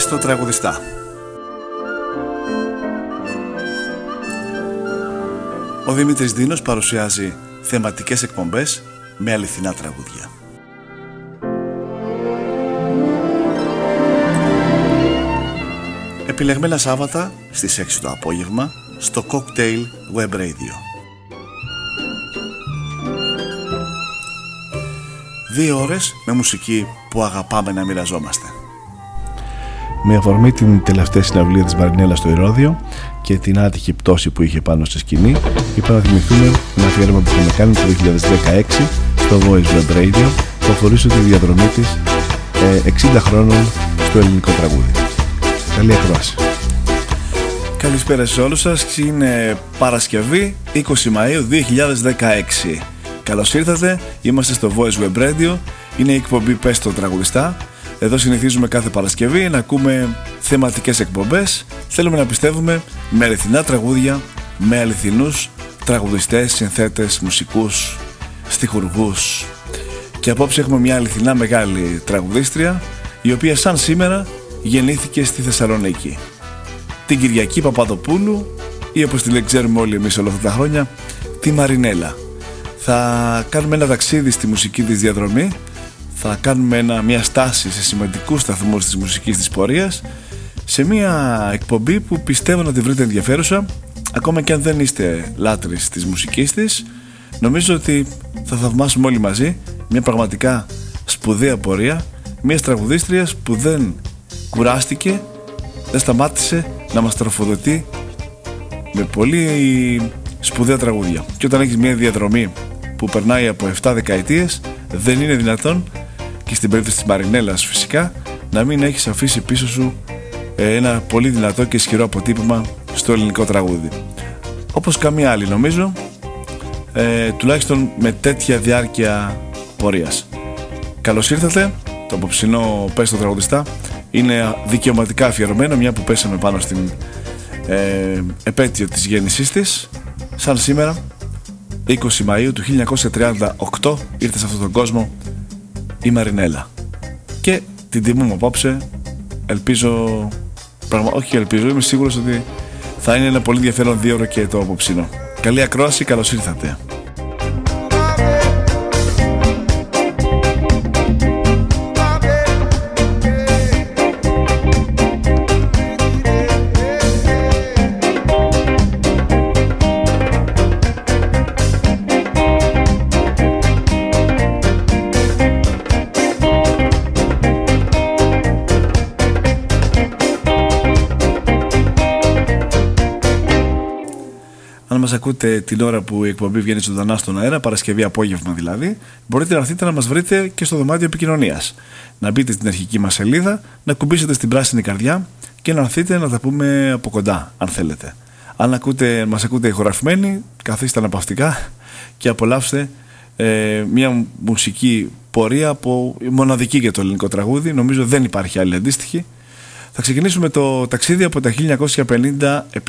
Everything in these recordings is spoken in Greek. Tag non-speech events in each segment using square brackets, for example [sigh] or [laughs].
Πες το τραγουδιστά. Ο Δημήτρης Δίνος παρουσιάζει θεματικές εκπομπές με αληθινά τραγούδια. Επιλεγμένα Σάββατα στις 6 το απόγευμα στο Cocktail Web Radio. Δύο ώρες με μουσική που αγαπάμε να μοιραζόμαστε. Με αφορμή την τελευταία συναυλία της Μαρινέλα στο Ηρώδιο και την άτυχη πτώση που είχε πάνω στη σκηνή, είπα να θυμηθούμε ένα αφιέρωμα που είχαμε κάνει το 2016 στο Voice Web Radio που αφορούσε τη διαδρομή της 60 ε, χρόνων στο ελληνικό τραγούδι. Καλή ακρόαση. Καλησπέρα σε όλους σας. Είναι Παρασκευή 20 Μαΐου 2016. Καλώς ήρθατε. Είμαστε στο Voice Web Radio. Είναι η εκπομπή Πες το τραγουδιστά. Εδώ συνηθίζουμε κάθε Παρασκευή να ακούμε θεματικές εκπομπές. Θέλουμε να πιστεύουμε με αληθινά τραγούδια, με αληθινούς τραγουδιστές, συνθέτες, μουσικούς, στιχουργούς. Και απόψε έχουμε μια αληθινά μεγάλη τραγουδίστρια, η οποία σαν σήμερα γεννήθηκε στη Θεσσαλονίκη. Την Κυριακή Παπαδοπούλου ή όπως τη ξέρουμε όλοι εμείς όλα αυτά τα χρόνια, τη Μαρινέλα. Θα κάνουμε ένα ταξίδι στη μουσική της διαδρομή, θα κάνουμε ένα, μια στάση σε σημαντικούς σταθμούς της μουσικής της πορείας, σε μια εκπομπή που πιστεύω να τη βρείτε ενδιαφέρουσα, ακόμα και αν δεν είστε λάτρεις της μουσικής της, νομίζω ότι θα θαυμάσουμε όλοι μαζί μια πραγματικά σπουδαία πορεία μια τραγουδίστριας που δεν κουράστηκε, δεν σταμάτησε να μας τροφοδοτεί με πολύ σπουδαία τραγούδια. Και όταν έχεις μια διαδρομή που περνάει από 7 δεκαετίες, δεν είναι δυνατόν και στην περίπτωση της Μαρινέλας φυσικά να μην έχεις αφήσει πίσω σου ε, ένα πολύ δυνατό και ισχυρό αποτύπωμα στο ελληνικό τραγούδι. Όπως καμία άλλη νομίζω, ε, τουλάχιστον με τέτοια διάρκεια πορείας. Καλώς ήρθατε, το απόψινό Πες το τραγουδιστά είναι δικαιωματικά αφιερωμένο μια που πέσαμε πάνω στην ε, επέτειο της γέννησής της σαν σήμερα 20 Μαΐου του 1938 ήρθε σε αυτόν τον κόσμο η Μαρινέλα. Και την τιμούμε απόψε ελπίζω πραγμα, όχι ελπίζω είμαι σίγουρος ότι θα είναι ένα πολύ ενδιαφέρον δύο ώρο και το απόψινό καλή ακρόαση καλώς ήρθατε μας ακούτε την ώρα που η εκπομπή βγαίνει ζωντανά στον αέρα, Παρασκευή απόγευμα δηλαδή, μπορείτε να έρθετε να μας βρείτε και στο δωμάτιο επικοινωνίας. Να μπείτε στην αρχική μας σελίδα, να κουμπίσετε στην πράσινη καρδιά και να έρθετε να τα πούμε από κοντά, αν θέλετε. Αν ακούτε, μας ακούτε ηχογραφημένοι, καθίστε αναπαυτικά και απολαύστε ε, μια μουσική πορεία από μοναδική για το ελληνικό τραγούδι. Νομίζω δεν υπάρχει άλλη αντίστοιχη. Θα ξεκινήσουμε το ταξίδι από τα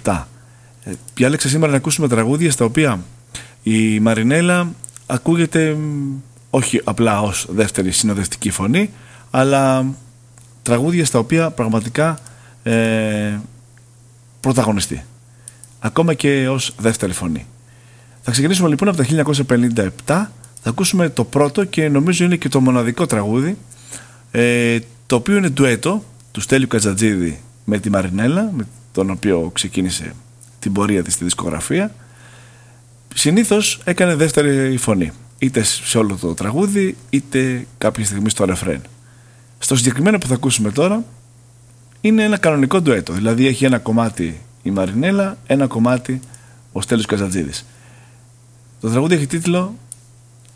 1957. Ε, διάλεξα σήμερα να ακούσουμε τραγούδια στα οποία η Μαρινέλα ακούγεται όχι απλά ως δεύτερη συνοδευτική φωνή αλλά τραγούδια στα οποία πραγματικά ε, πρωταγωνιστεί. Ακόμα και ως δεύτερη φωνή. Θα ξεκινήσουμε λοιπόν από το 1957 θα ακούσουμε το πρώτο και νομίζω είναι και το μοναδικό τραγούδι ε, το οποίο είναι ντουέτο του Στέλιου Κατζατζίδη με τη Μαρινέλα με τον οποίο ξεκίνησε την πορεία της στη δισκογραφία συνήθως έκανε δεύτερη φωνή. Είτε σε όλο το τραγούδι είτε κάποια στιγμή στο ρεφρέν. Στο συγκεκριμένο που θα ακούσουμε τώρα είναι ένα κανονικό ντουέτο. Δηλαδή έχει ένα κομμάτι η Μαρινέλα ένα κομμάτι ο Στέλιος Καζατζίδης. Το τραγούδι έχει τίτλο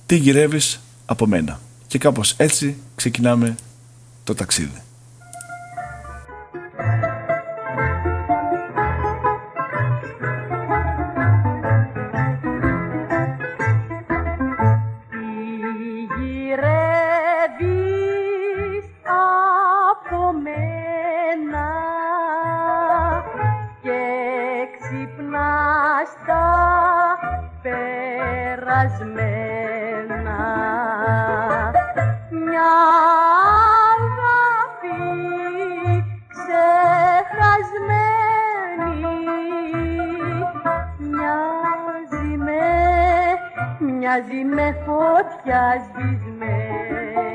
«Τι γυρεύεις από μένα» και κάπως έτσι ξεκινάμε το ταξίδι φωτιά σβησμένη.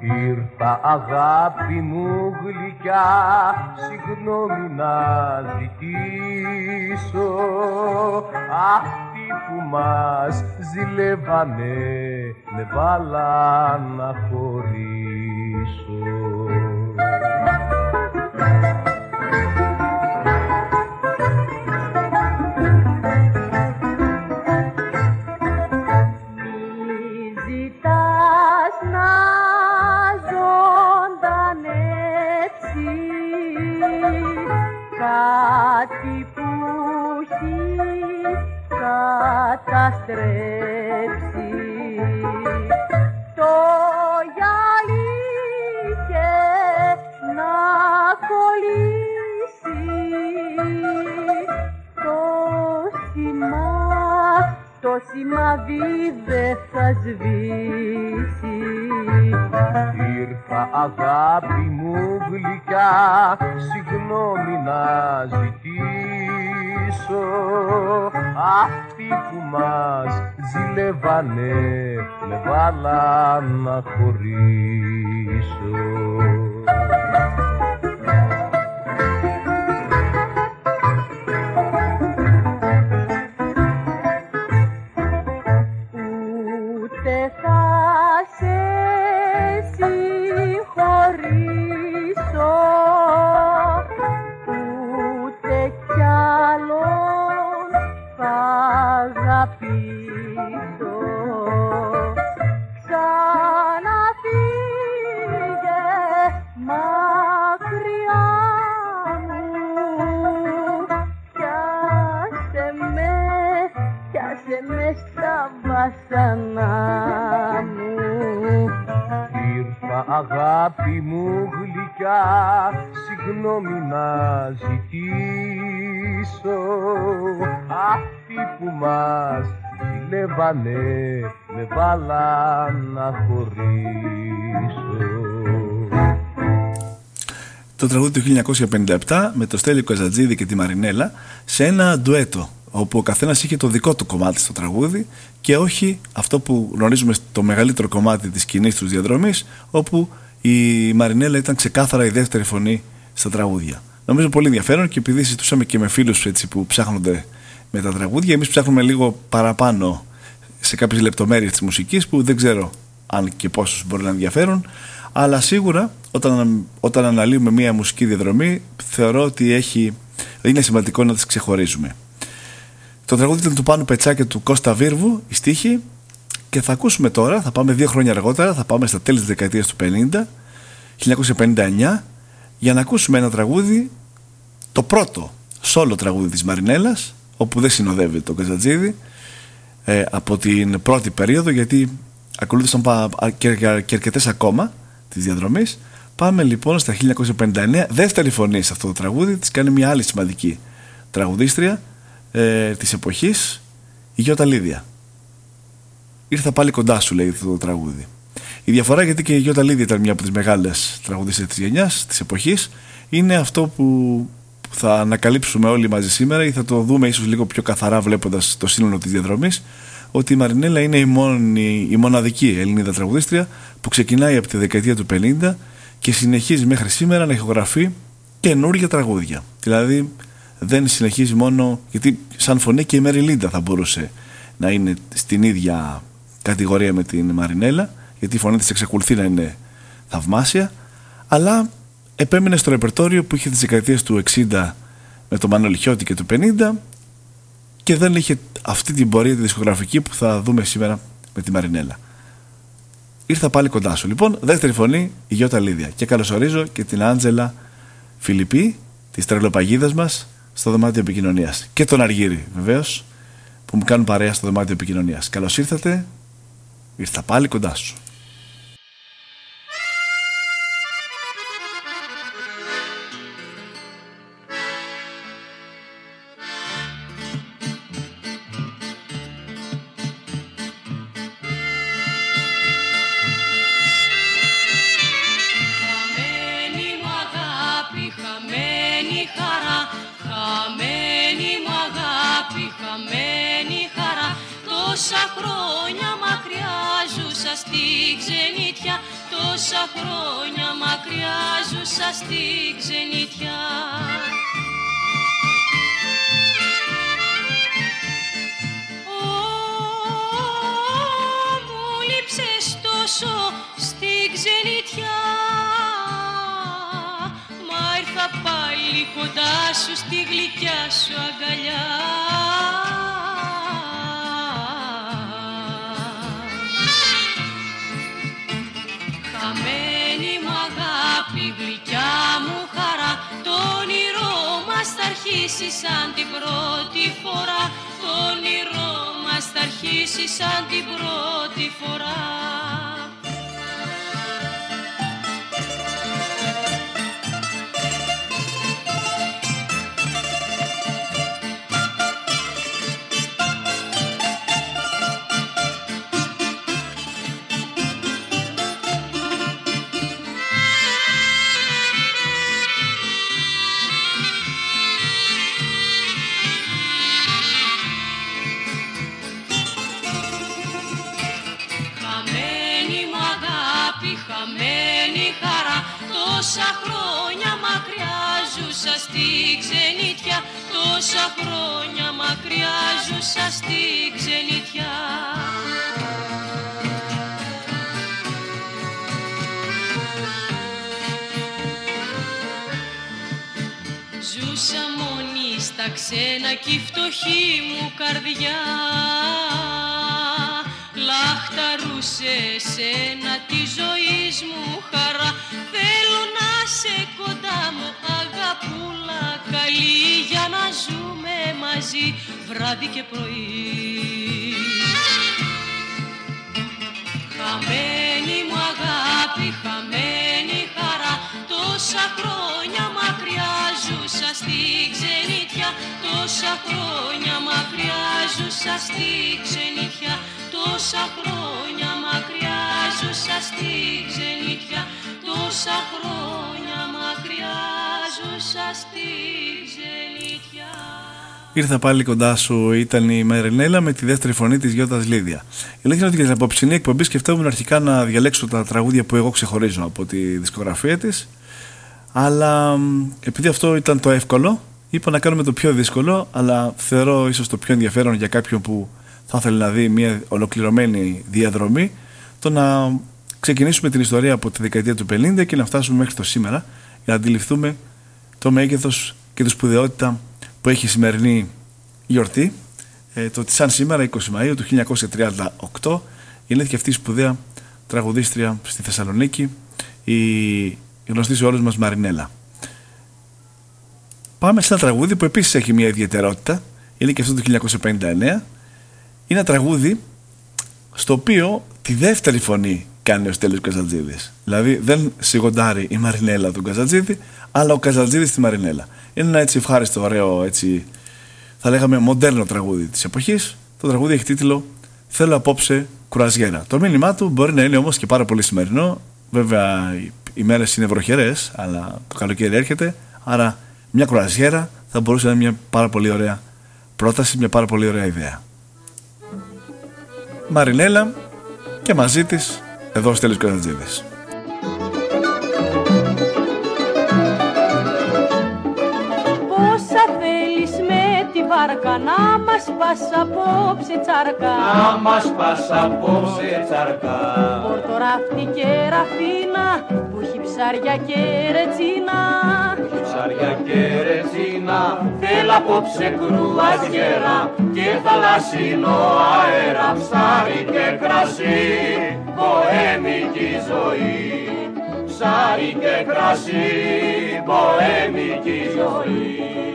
Ήρθα αγάπη μου γλυκιά συγγνώμη να ζητήσω. Αυτοί που μας ζηλεύανε με βάλα να χωρίσω αγάπη μου γλυκιά, συγγνώμη να ζητήσω αυτοί που μας ζηλεύανε με βάλα να χωρίσω. Τραγούδι του 1957 με το Στέλιο Καζατζίδη και τη Μαρινέλα σε ένα ντουέτο όπου ο καθένας είχε το δικό του κομμάτι στο τραγούδι και όχι αυτό που γνωρίζουμε στο μεγαλύτερο κομμάτι της κοινής τους διαδρομής όπου η Μαρινέλα ήταν ξεκάθαρα η δεύτερη φωνή στα τραγούδια. Νομίζω πολύ ενδιαφέρον και επειδή συζητούσαμε και με φίλους έτσι, που ψάχνονται με τα τραγούδια, εμείς ψάχνουμε λίγο παραπάνω σε κάποιες λεπτομέρειες της μουσικής που δεν ξέρω αν και πόσους μπορεί να ενδιαφέρουν αλλά σίγουρα όταν, όταν αναλύουμε μια μουσική διαδρομή θεωρώ ότι έχει, είναι σημαντικό να τις ξεχωρίζουμε. Το τραγούδι ήταν του Πάνου Πετσά και του Κώστα Βίρβου, η στίχη και θα ακούσουμε τώρα, θα πάμε δύο χρόνια αργότερα, θα πάμε στα τέλη της δεκαετίας του 50, 1959 για να ακούσουμε ένα τραγούδι, το πρώτο σόλο τραγούδι της Μαρινέλας όπου δεν συνοδεύει το Καζατζίδη ε, από την πρώτη περίοδο γιατί ακολούθησαν και, και, αρκετές ακόμα της διαδρομής. Πάμε λοιπόν στα 1959 δεύτερη φωνή σε αυτό το τραγούδι. Της κάνει μια άλλη σημαντική τραγουδίστρια ε, της εποχής. Η Γιώτα Λίδια. Ήρθα πάλι κοντά σου λέει αυτό το τραγούδι. Η διαφορά γιατί και η Γιώτα Λίδια ήταν μια από τις μεγάλες τραγουδίστρες της γενιάς της εποχής είναι αυτό που θα ανακαλύψουμε όλοι μαζί σήμερα ή θα το δούμε ίσως λίγο πιο καθαρά βλέποντας το σύνολο της διαδρομής ότι η Μαρινέλα είναι η, μόνη, η μοναδική Ελληνίδα τραγουδίστρια που ξεκινάει από τη δεκαετία του 50 και συνεχίζει μέχρι σήμερα να ηχογραφεί καινούργια τραγούδια. Δηλαδή δεν συνεχίζει μόνο, γιατί σαν φωνή και η Μέρι Λίντα θα μπορούσε να είναι στην ίδια κατηγορία με την Μαρινέλα, γιατί η φωνή της εξακολουθεί να είναι θαυμάσια, αλλά επέμεινε στο ρεπερτόριο που είχε τις δεκαετίες του 60 με τον Μανώλη Χιώτη και του 50 και δεν είχε αυτή την πορεία τη δισκογραφική που θα δούμε σήμερα με τη Μαρινέλα. Ήρθα πάλι κοντά σου. Λοιπόν, δεύτερη φωνή η Γιώτα Λίδια και καλωσορίζω και την Άντζελα Φιλιππή της τρελοπαγίδας μας στο δωμάτιο επικοινωνίας. Και τον Αργύρι βεβαίως που μου κάνουν παρέα στο δωμάτιο επικοινωνίας. Καλώς ήρθατε. Ήρθα πάλι κοντά σου. Τόσα χρόνια μακριά ζούσα στη ξενιτιά. Τόσο στη ξενιτιά. Μα ήρθα πάλι κοντά σου στη γλυκιά σου αγκαλιά αρχίσει σαν την πρώτη φορά. Το όνειρό μας θα αρχίσει σαν την πρώτη φορά στη ξενιτιά. Τόσα χρόνια μακριά ζούσα στη ξενιτιά. Ζούσα μόνη στα ξένα κι η φτωχή μου καρδιά. Λαχταρούσε σένα τη ζωής μου χαρά. Θέλω να σε κοντά μου αγαπούλα καλή Για να ζούμε μαζί βράδυ και πρωί. Χαμένη μου αγάπη, χαμένη χαρά Τόσα χρόνια μακριά ζούσα στη ξενιτιά. Τόσα χρόνια μακριά ζούσα στη ξενιτιά. Τόσα χρόνια μακριά ζούσα στη ξενιτιά Τόσα χρόνια μακριά ζούσα στη ξενιτιά Ήρθα πάλι κοντά σου, ήταν η Μερινέλα με τη δεύτερη φωνή της Γιώτας Λίδια. Η αλήθεια είναι ότι για την απόψινή εκπομπή σκεφτόμουν αρχικά να διαλέξω τα τραγούδια που εγώ ξεχωρίζω από τη δισκογραφία της. Αλλά επειδή αυτό ήταν το εύκολο, είπα να κάνουμε το πιο δύσκολο, αλλά θεωρώ ίσως το πιο ενδιαφέρον για κάποιον που θα ήθελε να δει μια ολοκληρωμένη διαδρομή, το να ξεκινήσουμε την ιστορία από τη δεκαετία του 50 και να φτάσουμε μέχρι το σήμερα για να αντιληφθούμε το μέγεθος και τη σπουδαιότητα που έχει η σημερινή γιορτή. Ε, το ότι σαν σήμερα, 20 Μαΐου του 1938, γεννήθηκε αυτή η σπουδαία τραγουδίστρια στη Θεσσαλονίκη, η γνωστή σε όλους μας Μαρινέλα. Πάμε σε ένα τραγούδι που επίσης έχει μια ιδιαιτερότητα, είναι και αυτό το 1959. Είναι ένα τραγούδι στο οποίο τη δεύτερη φωνή κάνει ο Στέλιος Καζατζίδης. Δηλαδή δεν σιγοντάρει η Μαρινέλα τον Καζατζίδη, αλλά ο Καζατζίδης τη Μαρινέλα. Είναι ένα έτσι ευχάριστο, ωραίο, έτσι, θα λέγαμε μοντέρνο τραγούδι της εποχής. Το τραγούδι έχει τίτλο «Θέλω απόψε κουραζιέρα». Το μήνυμά του μπορεί να είναι όμως και πάρα πολύ σημερινό. Βέβαια οι μέρες είναι βροχερές, αλλά το καλοκαίρι έρχεται. Άρα μια κουραζιέρα θα μπορούσε να είναι μια πάρα πολύ ωραία πρόταση, μια πάρα πολύ ωραία ιδέα. Μαρινέλα και μαζί της εδώ Στέλιος Καζατζίδης. βάρκα να μας πας απόψε τσάρκα. Να μας πας απόψε τσάρκα. Πορτοράφτη και ραφίνα που έχει ψάρια και ρετσίνα Ψάρια και ρετσίνα Θέλ' απόψε κρουαζιέρα και θαλασσινό αέρα. Ψάρι και κρασί, ποέμικη ζωή. Ψάρι και κρασί, ποέμικη ζωή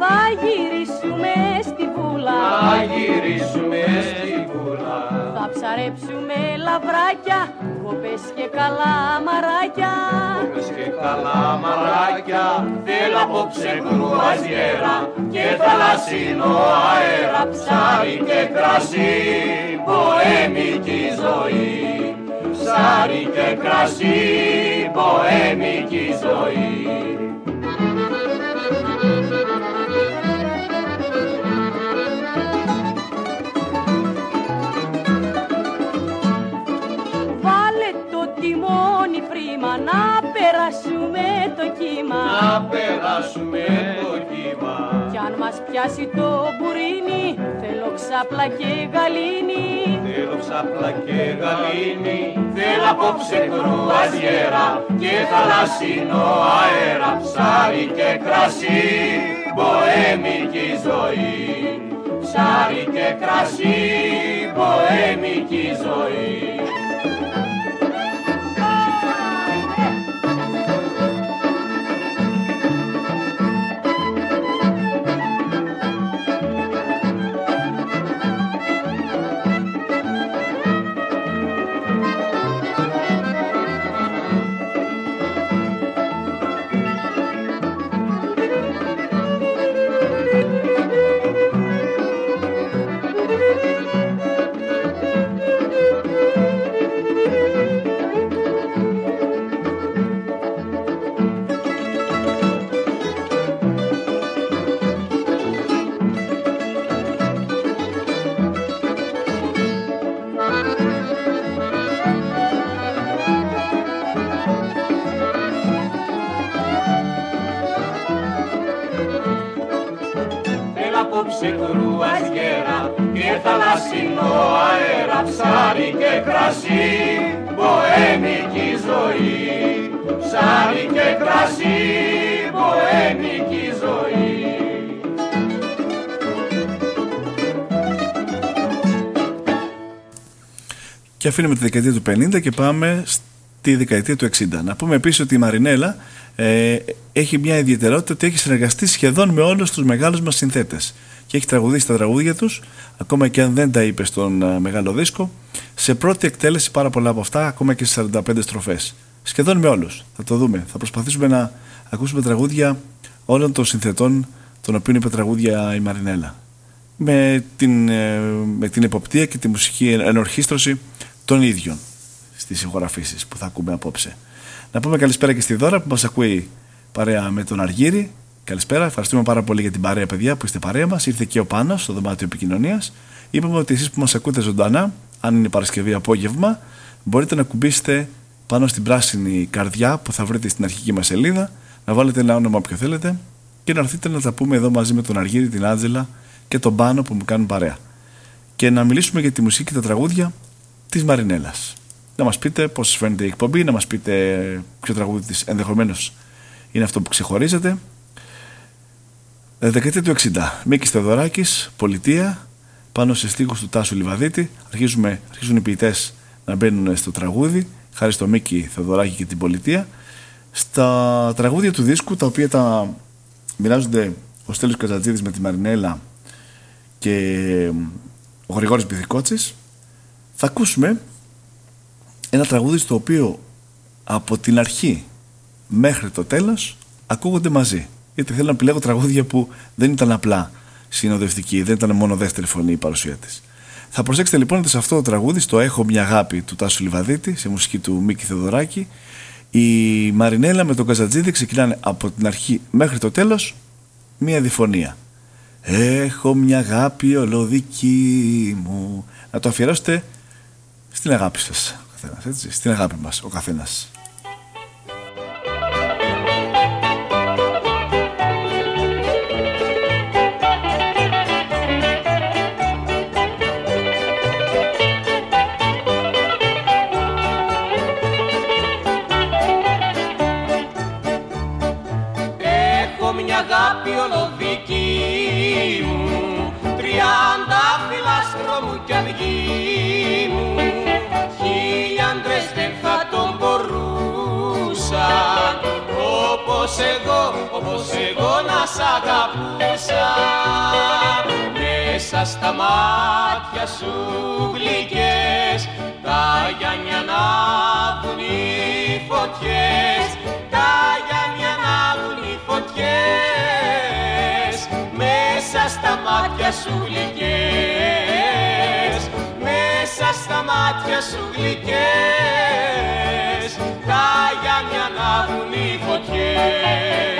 θα γυρίσουμε στη βούλα. Θα γυρίσουμε στη βούλα. Θα ψαρέψουμε λαβράκια Κοπές και καλά μαράκια. Κοπές και καλά μαράκια Θέλω απόψε κρουαζιέρα Και θαλασσινό αέρα Ψάρι και κρασί Ποέμικη ζωή. Ψάρι και κρασί, ποέμικη ζωή. Περάσουμε το κύμα Να περάσουμε το κύμα. Κι αν μας πιάσει το μπουρίνι θέλω ξάπλα και γαλήνη Θέλω ξάπλα και γαλήνη, θέλω απόψε κρουαζιέρα και θαλασσινό αέρα, ψάρι και κρασί, μποέμικη ζωή. Ψάρι και κρασί, μποέμικη ζωή. Και αφήνουμε τη δεκαετία του 50 και πάμε στη δεκαετία του 60. Να πούμε επίσης ότι η Μαρινέλα ε, έχει μια ιδιαιτερότητα ότι έχει συνεργαστεί σχεδόν με όλους τους μεγάλους μας συνθέτες. Και έχει τραγουδήσει τα τραγούδια τους ακόμα και αν δεν τα είπε στον ε, μεγάλο δίσκο σε πρώτη εκτέλεση πάρα πολλά από αυτά ακόμα και σε 45 στροφές. Σχεδόν με όλους, θα το δούμε. Θα προσπαθήσουμε να ακούσουμε τραγούδια όλων των συνθετών των οποίων είπε τραγούδια η Μαρινέλα. Με την, ε, με την εποπτεία και τη μουσική ενορχίστρωση των ίδιων στις ηχογραφήσεις που θα ακούμε απόψε. Να πούμε καλησπέρα και στη Δώρα που μας ακούει παρέα με τον Αργύρι. Καλησπέρα, ευχαριστούμε πάρα πολύ για την παρέα παιδιά που είστε παρέα μας. Ήρθε και ο Πάνος στο δωμάτιο επικοινωνίας. Είπαμε ότι εσείς που μας ακούτε ζωντανά, αν είναι Παρασκευή απόγευμα, μπορείτε να κουμπίσετε πάνω στην πράσινη καρδιά που θα βρείτε στην αρχική μας σελίδα, να βάλετε ένα όνομα όποιο θέλετε και να έρθετε να τα πούμε εδώ μαζί με τον Αργύρι, την Άντζελα και τον Πάνο που μου κάνουν παρέα. Και να μιλήσουμε για τη μουσική και τα τραγούδια της Μαρινέλας. Να μας πείτε πώς σας φαίνεται η εκπομπή, να μας πείτε ποιο τραγούδι της ενδεχομένως είναι αυτό που ξεχωρίζετε. Ε, Δεκαετία του 60. Μίκης Θεοδωράκης, Πολιτεία, πάνω σε στίχους του Τάσου Λιβαδίτη. Αρχίζουμε, αρχίζουν οι ποιητές να μπαίνουν στο τραγούδι, χάρη στο Μίκη Θεοδωράκη και την Πολιτεία. Στα τραγούδια του δίσκου, τα οποία τα μοιράζονται ο Στέλιος Καζατζίδης με τη Μαρινέλα και ο Γρηγόρης Μπιθικότσης, θα ακούσουμε ένα τραγούδι στο οποίο από την αρχή μέχρι το τέλος ακούγονται μαζί. Γιατί θέλω να επιλέγω τραγούδια που δεν ήταν απλά συνοδευτική, δεν ήταν μόνο δεύτερη φωνή η παρουσία της. Θα προσέξετε λοιπόν ότι σε αυτό το τραγούδι, στο Έχω μια αγάπη του Τάσου Λιβαδίτη, σε μουσική του Μίκη Θεοδωράκη, η Μαρινέλα με τον Καζατζίδη ξεκινάνε από την αρχή μέχρι το τέλος μία διφωνία. Έχω μια αγάπη ολοδική μου. Να το αφιερώσετε στην αγάπη σας, ο καθένας, έτσι, στην αγάπη μας, ο καθένας. Μέσα στα μάτια σου γλυκές Τα γιάνια να βγουν οι φωτιές Τα γιάνια να βγουν οι φωτιές. Μέσα στα μάτια σου γλυκές Μέσα στα τα μάτια σου γλυκές τα Γιάννη ανάβουν οι φωτιές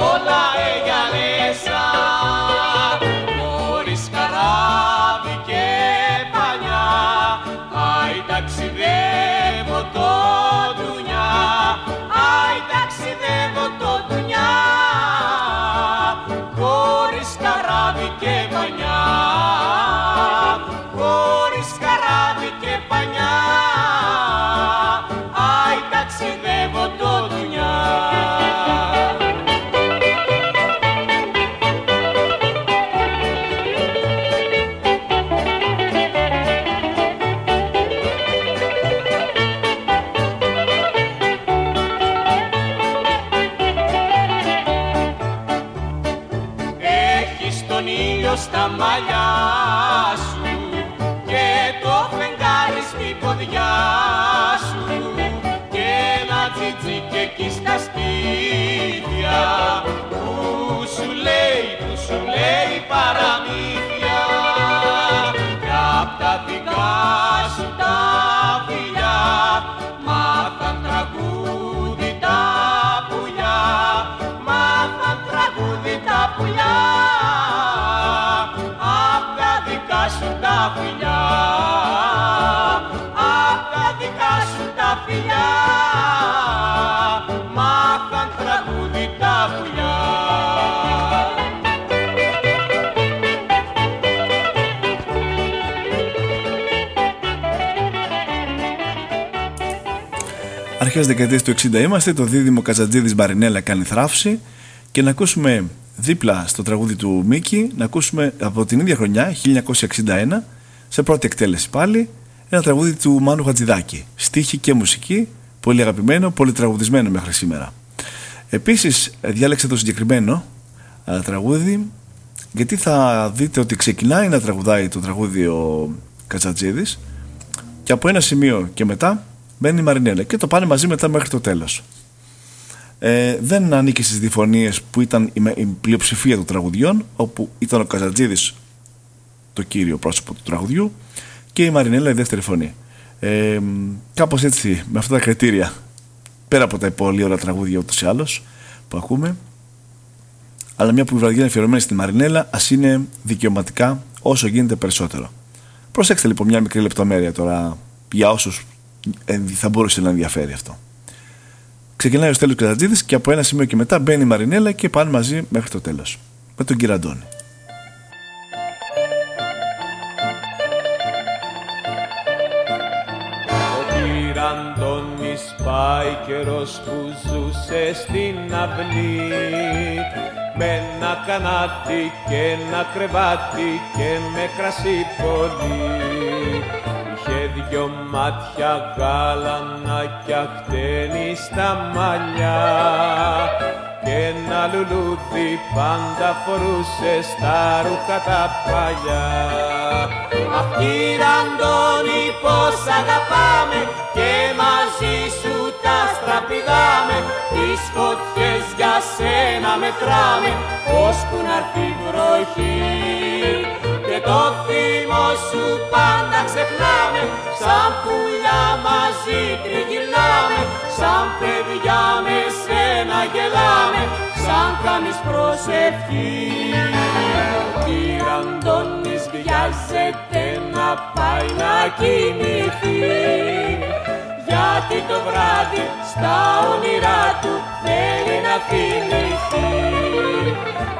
ε για μόλα, ε για λέσα χωρίς καράβι και πανιά άι ταξιδεύω το δουνιά άι ταξιδεύω το δουνιά χωρίς καράβι και πανιά Αρχές δεκαετίας του 60 είμαστε, το δίδυμο Κατζατζίδης Μπαρινέλα κάνει θράψη και να ακούσουμε δίπλα στο τραγούδι του Μίκη, να ακούσουμε από την ίδια χρονιά, 1961, σε πρώτη εκτέλεση πάλι, ένα τραγούδι του Μάνου Χατζηδάκη. Στίχη και μουσική, πολύ αγαπημένο, πολύ τραγουδισμένο μέχρι σήμερα. Επίσης διάλεξε το συγκεκριμένο α, τραγούδι, γιατί θα δείτε ότι ξεκινάει να τραγουδάει το τραγούδι ο Κατζατζίδης και από ένα σημείο και μετά μπαίνει η Μαρινέλα και το πάνε μαζί μετά μέχρι το τέλος. Ε, δεν ανήκει στις διφωνίες που ήταν η, με- η πλειοψηφία των τραγουδιών όπου ήταν ο Καζατζίδης το κύριο πρόσωπο του τραγουδιού και η Μαρινέλα η δεύτερη φωνή. Ε, κάπως έτσι με αυτά τα κριτήρια πέρα από τα πολύ ωραία τραγούδια ούτως ή άλλως που ακούμε αλλά μια που η βραδιά είναι αφιερωμένη στη Μαρινέλα ας είναι δικαιωματικά όσο γίνεται περισσότερο. Προσέξτε λοιπόν μια μικρή λεπτομέρεια τώρα για όσους ε, θα μπορούσε να ενδιαφέρει αυτό. Ξεκινάει ο Στέλιος Κατατζίδης και από ένα σημείο και μετά μπαίνει η Μαρινέλα και πάνε μαζί μέχρι το τέλος. Με τον κύριο Αντώνη. Ο Πυραντώνης πάει καιρός που ζούσε στην αυλή με ένα κανάτι και ένα κρεβάτι και με κρασί πολύ Είχε δυο μάτια γάλανα χτένει στα μαλλιά. Και ένα λουλούδι πάντα φορούσε στα ρούχα τα παλιά. Αχ κύριε Αντώνη πως αγαπάμε και μαζί σου τα στραπηδάμε τις φωτιές για σένα μετράμε ώσπου να έρθει η βροχή και το θύμο σου πάντα ξεχνάμε σαν πουλιά μαζί τριγυρνάμε σαν παιδιά με σένα γελάμε σαν κάνεις προσευχή. Ο κύριε Αντώνης βιάζεται να πάει να κοιμηθεί γιατί το βράδυ στα όνειρά του θέλει να θυμηθεί.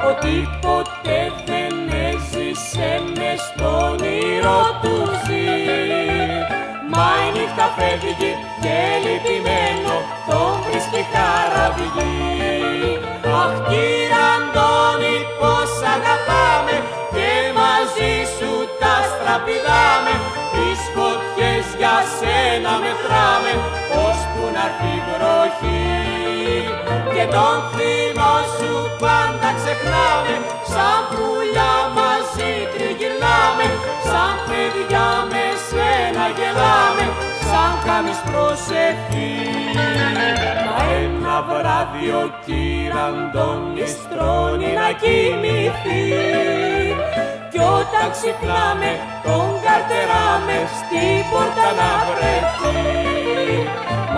Ότι ποτέ δεν έζησε μες στο όνειρο του ζει. Μα η νύχτα φεύγει και λυπημένο τον βρίσκει χαραυγή Αχ κύριε Αντώνη πως αγαπάμε και μαζί να πηδάμε τις φωτιές για σένα μετράμε ώσπου να έρθει βροχή και τον θύμο σου πάντα ξεχνάμε. Σαν πουλιά μαζί τριγυρνάμε σαν παιδιά με σένα γελάμε σαν κάνεις προσευχή. Μα ένα βράδυ ο κυραντώνης τρώνει να κοιμηθεί. Κι όταν ξυπνάμε τον καρτεράμε στην πόρτα να βρεθεί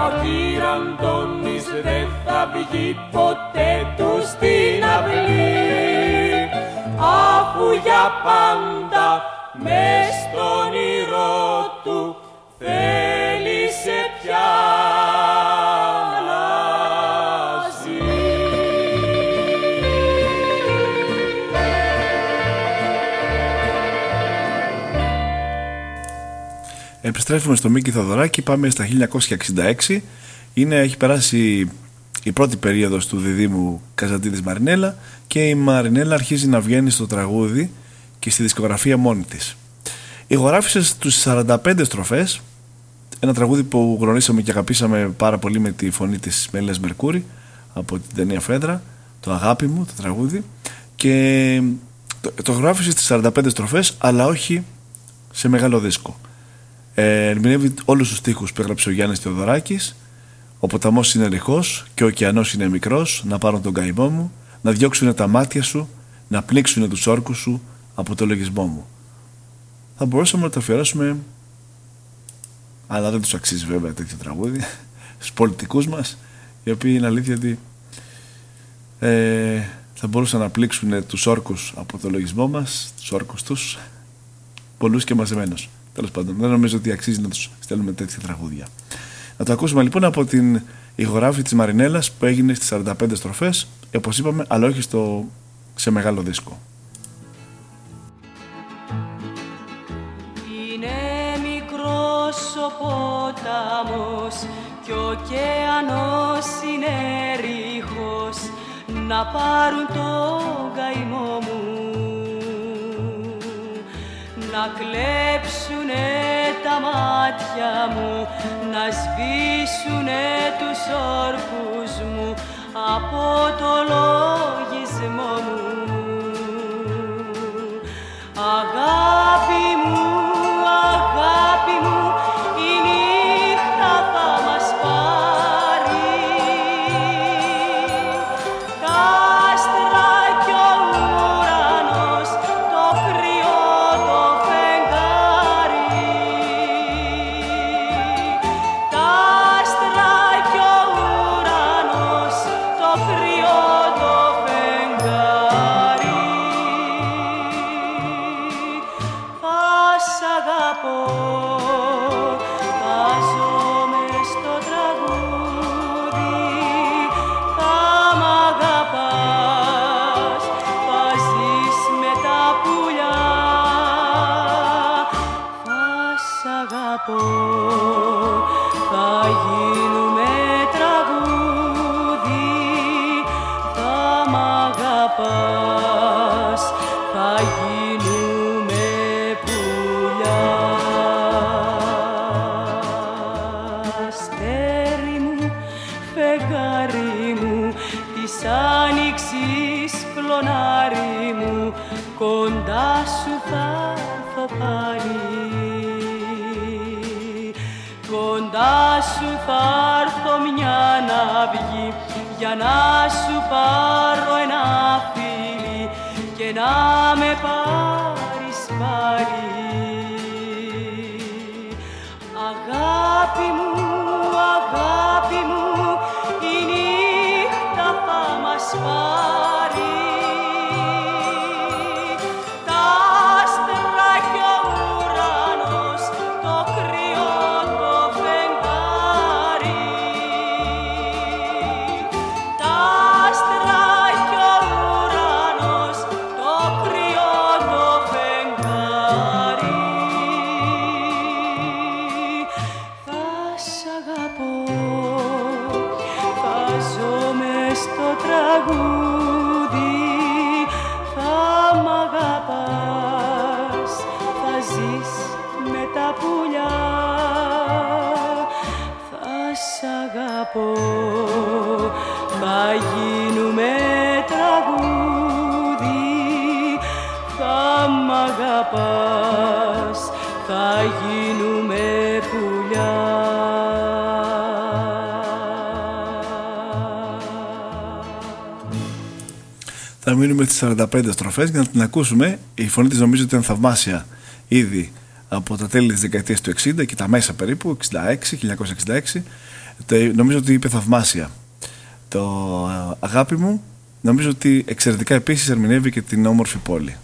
Μα ο κυραντώνης δεν θα βγει ποτέ του στην αυλή. Αφού για πάντα μες στον όνειρό του θέλησε Επιστρέφουμε στο Μίκη Θοδωράκη, πάμε στα 1966. Είναι, έχει περάσει η πρώτη περίοδος του διδήμου Καζαντίδης Μαρινέλα και η Μαρινέλα αρχίζει να βγαίνει στο τραγούδι και στη δισκογραφία μόνη της. Ηχογράφησε στους 45 στροφές ένα τραγούδι που γνωρίσαμε και αγαπήσαμε πάρα πολύ με τη φωνή της Μέλες Μερκούρη από την ταινία Φέδρα, το αγάπη μου, το τραγούδι και το, το γράφησε στις 45 στροφές αλλά όχι σε μεγάλο δίσκο. Ε, ερμηνεύει όλους τους στίχους που έγραψε ο Γιάννης Θεοδωράκης. Ο ποταμός είναι ρηχός και ο ωκεανός είναι μικρός. Να πάρουν τον καημό μου να διώξουν τα μάτια σου να πνίξουν τους όρκους σου από το λογισμό μου. Θα μπορούσαμε να το αφιερώσουμε αλλά δεν τους αξίζει βέβαια τέτοιο τραγούδι στους πολιτικούς μας οι οποίοι είναι αλήθεια ότι ε, θα μπορούσαν να πλήξουν τους όρκους από το λογισμό μας τους όρκους τους πολλούς και μαζεμένους τέλος πάντων δεν νομίζω ότι αξίζει να τους στέλνουμε τέτοια τραγούδια. Να το ακούσουμε λοιπόν από την ηχογράφη της Μαρινέλας που έγινε στις 45 στροφές όπως είπαμε αλλά όχι στο, σε μεγάλο δίσκο. Ποταμός κι ο ωκεανός είναι ρίχος να πάρουν το καημό μου να κλέψουνε τα μάτια μου να σβήσουνε τους όρκους μου από το λογισμό μου να σου πάρω ένα φίλι και να με πάρεις πάλι. Θα γίνουμε πουλιά Θα μείνουμε στις 45 στροφές για να την ακούσουμε. Η φωνή της νομίζω ότι ήταν θαυμάσια ήδη από τα τέλη της δεκαετίας του 60 και τα μέσα περίπου, 66, 1966. Νομίζω ότι είπε θαυμάσια. Το αγάπη μου νομίζω ότι εξαιρετικά επίσης ερμηνεύει και την όμορφη πόλη.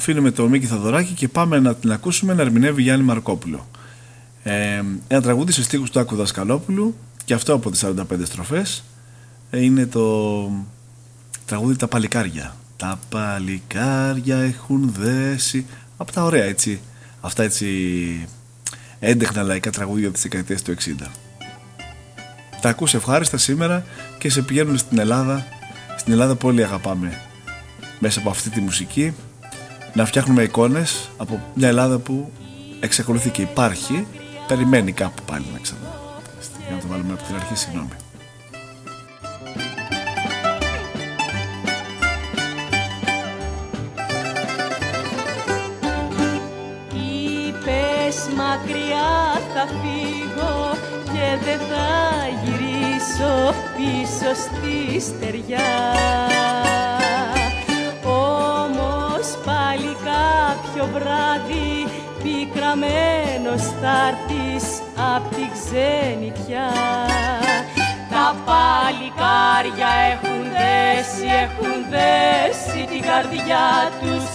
Αφήνουμε το Μίκη Θαδωράκη και πάμε να την ακούσουμε να ερμηνεύει Γιάννη Μαρκόπουλο. Ε, ένα τραγούδι σε στίχους του Άκου Δασκαλόπουλου και αυτό από τις 45 στροφές ε, είναι το τραγούδι «Τα παλικάρια». Τα παλικάρια έχουν δέσει από τα ωραία έτσι αυτά έτσι έντεχνα λαϊκά τραγούδια της δεκαετίας του 60. Τα ακούς ευχάριστα σήμερα και σε πηγαίνουν στην Ελλάδα στην Ελλάδα που όλοι αγαπάμε μέσα από αυτή τη μουσική να φτιάχνουμε εικόνες από μια Ελλάδα που εξακολουθεί και υπάρχει. Περιμένει κάπου πάλι να ξανά. Για να το βάλουμε από την αρχή συγγνώμη. Είπες μακριά θα φύγω και δεν θα γυρίσω πίσω στη στεριά κάποιο βράδυ πικραμένος θα απ' τη ξενιτιά τα παλικάρια έχουν δέσει, έχουν δέσει την καρδιά τους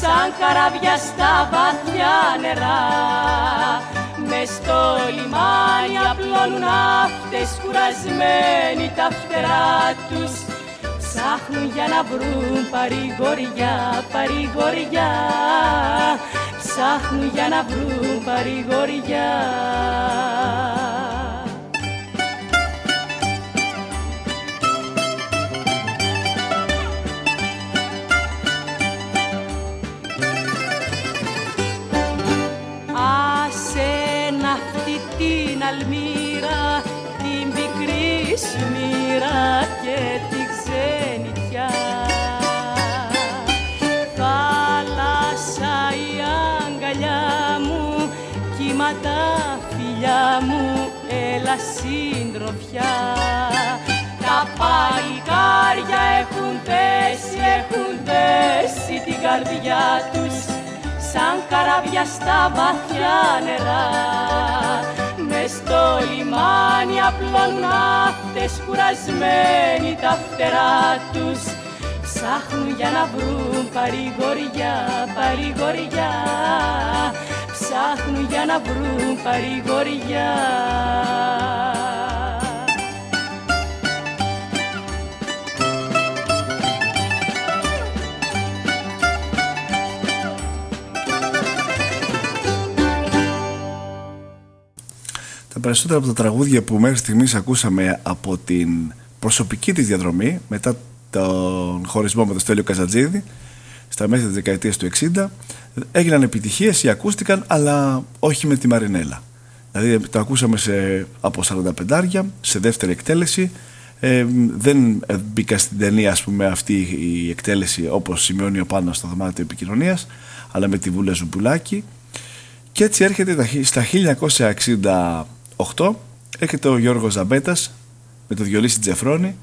σαν καράβια στα βαθιά νερά. Με στο λιμάνι απλώνουν ναύτες κουρασμένοι τα φτερά τους ψάχνουν για να βρουν παρηγοριά, παρηγοριά. Ψάχνουν για να βρουν παρηγοριά συντροφιά τα παλικάρια έχουν δέσει, έχουν δέσει την καρδιά τους σαν καράβια στα βαθιά νερά. Στο λιμάνι απλώνουν ναύτες κουρασμένοι τα φτερά τους. Ψάχνουν για να βρουν παρηγοριά, παρηγοριά. Ψάχνουν για να βρουν παρηγοριά περισσότερα από τα τραγούδια που μέχρι στιγμής ακούσαμε από την προσωπική της διαδρομή μετά τον χωρισμό με τον Στέλιο Καζατζίδη στα μέσα της δεκαετίας του 60 έγιναν επιτυχίες ή ακούστηκαν αλλά όχι με τη Μαρινέλα. Δηλαδή το ακούσαμε σε, από 45 σε δεύτερη εκτέλεση. Ε, δεν μπήκα στην ταινία ας πούμε αυτή η εκτέλεση όπως σημειώνει ο πάνω στο δωμάτιο επικοινωνίας αλλά με τη Βούλα Ζουμπουλάκη. Και έτσι έρχεται στα 8 έρχεται ο Γιώργος Ζαμπέτας με το Διολύση Τζεφρόνη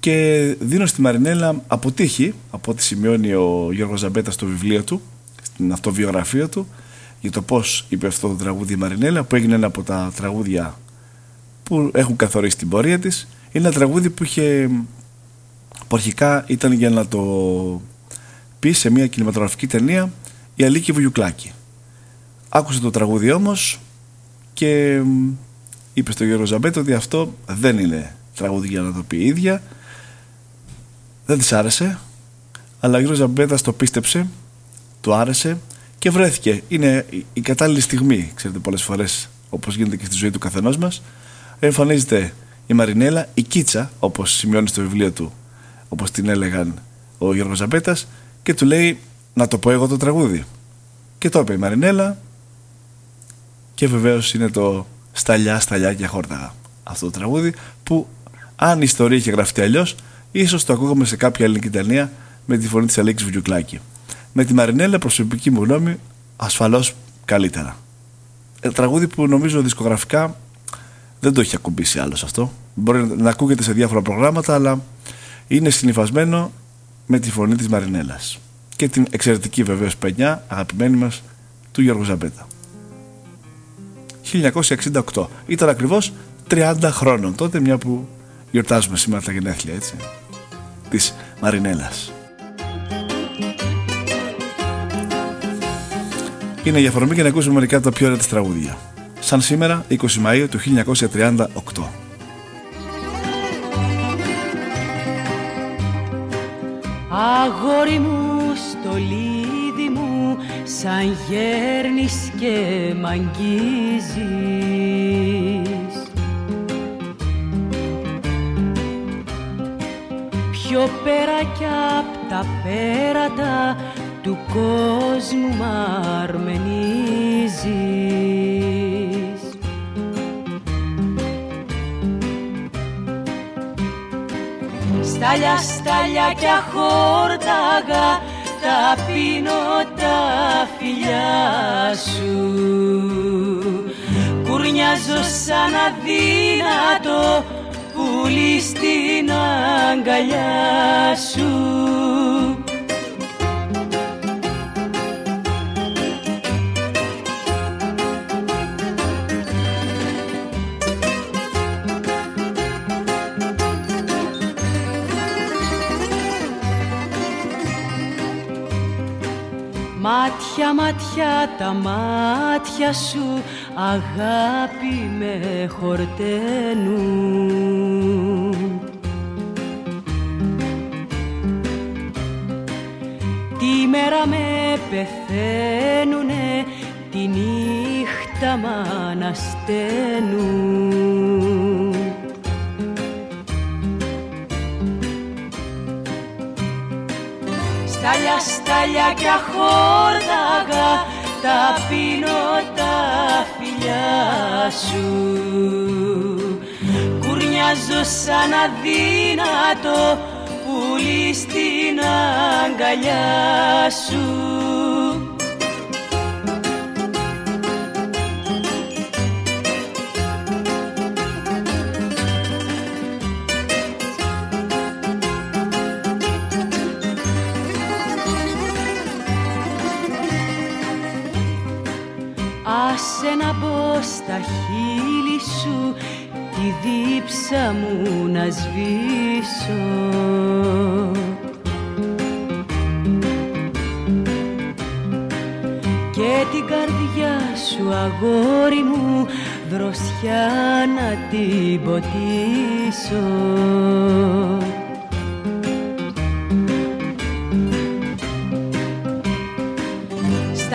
και δίνω στη Μαρινέλα αποτύχει από ό,τι σημειώνει ο Γιώργος Ζαμπέτας στο βιβλίο του στην αυτοβιογραφία του για το πώς είπε αυτό το τραγούδι Μαρινέλα που έγινε ένα από τα τραγούδια που έχουν καθορίσει την πορεία της. Είναι ένα τραγούδι που είχε που αρχικά ήταν για να το πει σε μια κινηματογραφική ταινία η Αλίκη Βουγιουκλάκη. Άκουσε το τραγούδι όμως και είπε στο Γιώργο Ζαμπέτο ότι αυτό δεν είναι τραγούδι για να το πει η ίδια. Δεν της άρεσε. Αλλά ο Γιώργος Ζαμπέτας το πίστεψε το άρεσε και βρέθηκε. Είναι η κατάλληλη στιγμή ξέρετε πολλές φορές όπως γίνεται και στη ζωή του καθενός μας. Εμφανίζεται η Μαρινέλα η Κίτσα όπως σημειώνει στο βιβλίο του όπως την έλεγαν ο Γιώργος Ζαμπέτας και του λέει να το πω εγώ το τραγούδι και το είπε η Μαρινέλα και βεβαίως είναι το «Σταλιά, σταλιά και χόρταγα» αυτό το τραγούδι που αν η ιστορία είχε γραφτεί αλλιώς, ίσως το ακούγαμε σε κάποια ελληνική ταινία με τη φωνή της Αλέξης Βουγιουκλάκη. Με τη Μαρινέλα προσωπική μου γνώμη ασφαλώς καλύτερα. Ε, τραγούδι που νομίζω δισκογραφικά δεν το έχει ακουμπήσει άλλος αυτό. Μπορεί να ακούγεται σε διάφορα προγράμματα αλλά είναι συνυφασμένο με τη φωνή της Μαρινέλας και την εξαιρετική βεβαίως πενιά αγαπημένη μας του Γιώργου Ζαμπέτα. 1968. Ήταν ακριβώς 30 χρόνων τότε, μια που γιορτάζουμε σήμερα τα γενέθλια, έτσι, της Μαρινέλας. Είναι για αφορμή και να ακούσουμε μερικά τα πιο ωραία της τραγούδια. Σαν σήμερα, 20 Μαΐου του 1938. Αγόρι μου στο σαν γέρνεις και μ' αγγίζεις. Πιο πέρα κι απ' τα πέρατα του κόσμου μ' αρμενίζεις. Στάλια, στάλια κι αχόρταγα ταπεινώ τα φιλιά σου. Κουρνιάζω σαν αδύνατο πουλί στην αγκαλιά σου Μάτια, μάτια, τα μάτια σου αγάπη με χορταίνουν. Τη μέρα με πεθαίνουνε, τη νύχτα μ' ανασταίνουν Στάλια, στάλια κι αχόρταγα τα πίνω τα φιλιά σου. Κουρνιάζω σαν αδύνατο πουλί στην αγκαλιά σου να μπω στα χείλη σου τη δίψα μου να σβήσω. Και την καρδιά σου αγόρι μου δροσιά να την ποτίσω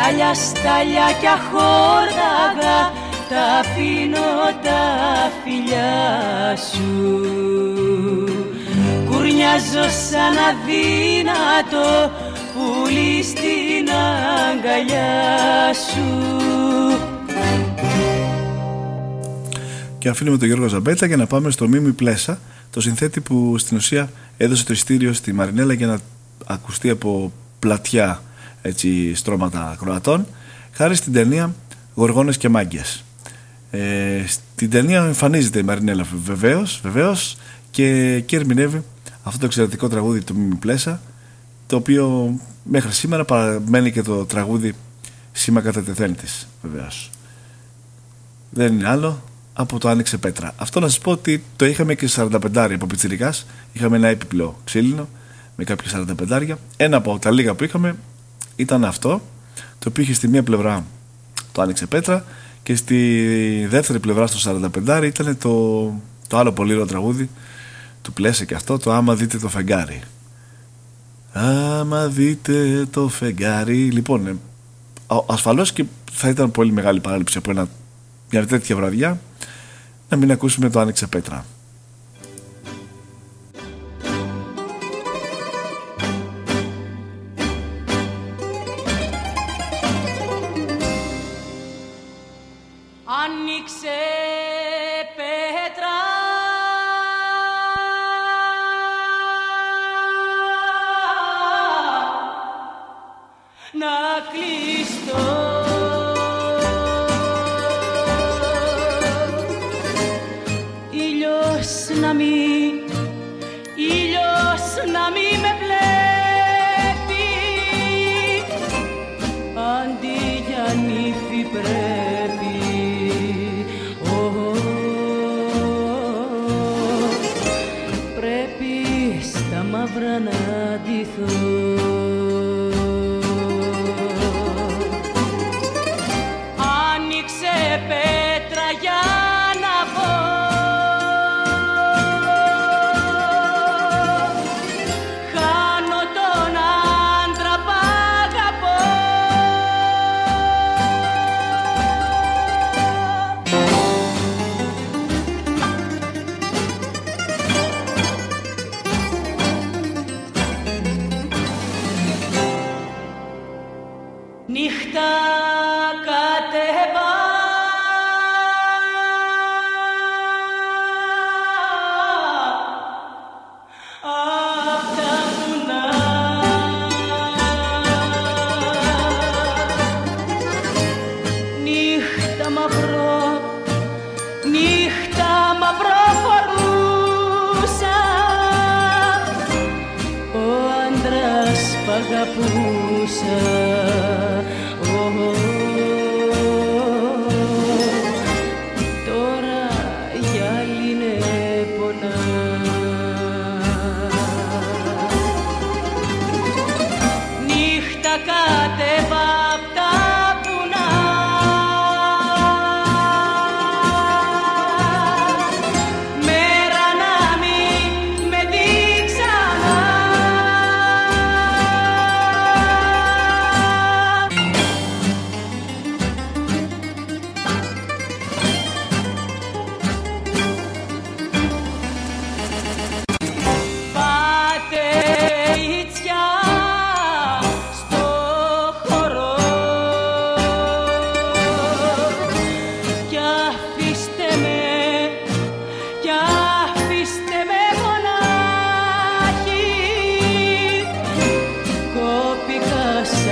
Στάλια, στάλια κι αχόρταγα τα πίνω τα φιλιά σου. Κουρνιάζω σαν αδύνατο πουλί στην αγκαλιά σου. Και αφήνουμε τον Γιώργο Ζαμπέτα για να πάμε στο Μίμη Πλέσα το συνθέτη που στην ουσία έδωσε το ειστήριο στη Μαρινέλα για να ακουστεί από πλατιά έτσι, στρώματα κροατών χάρη στην ταινία Γοργόνες και Μάγκες. Ε, στην ταινία εμφανίζεται η Μαρινέλα βεβαίως, βεβαίως και, και ερμηνεύει αυτό το εξαιρετικό τραγούδι του Μίμη Πλέσα το οποίο μέχρι σήμερα παραμένει και το τραγούδι σήμα κατά τεθέν της βεβαίως. Δεν είναι άλλο από το Άνοιξε Πέτρα. Αυτό να σας πω ότι το είχαμε και 45 από πιτσιρικάς. Είχαμε ένα έπιπλο ξύλινο με κάποια 45 Ένα από τα λίγα που είχαμε ήταν αυτό το οποίο είχε στη μία πλευρά το άνοιξε πέτρα και στη δεύτερη πλευρά στο 45 ήταν το, το άλλο πολύ ωραίο τραγούδι του πλέσε και αυτό το άμα δείτε το φεγγάρι άμα δείτε το φεγγάρι λοιπόν ε, ασφαλώς και θα ήταν πολύ μεγάλη παράληψη από ένα, μια τέτοια βραδιά να μην ακούσουμε το άνοιξε πέτρα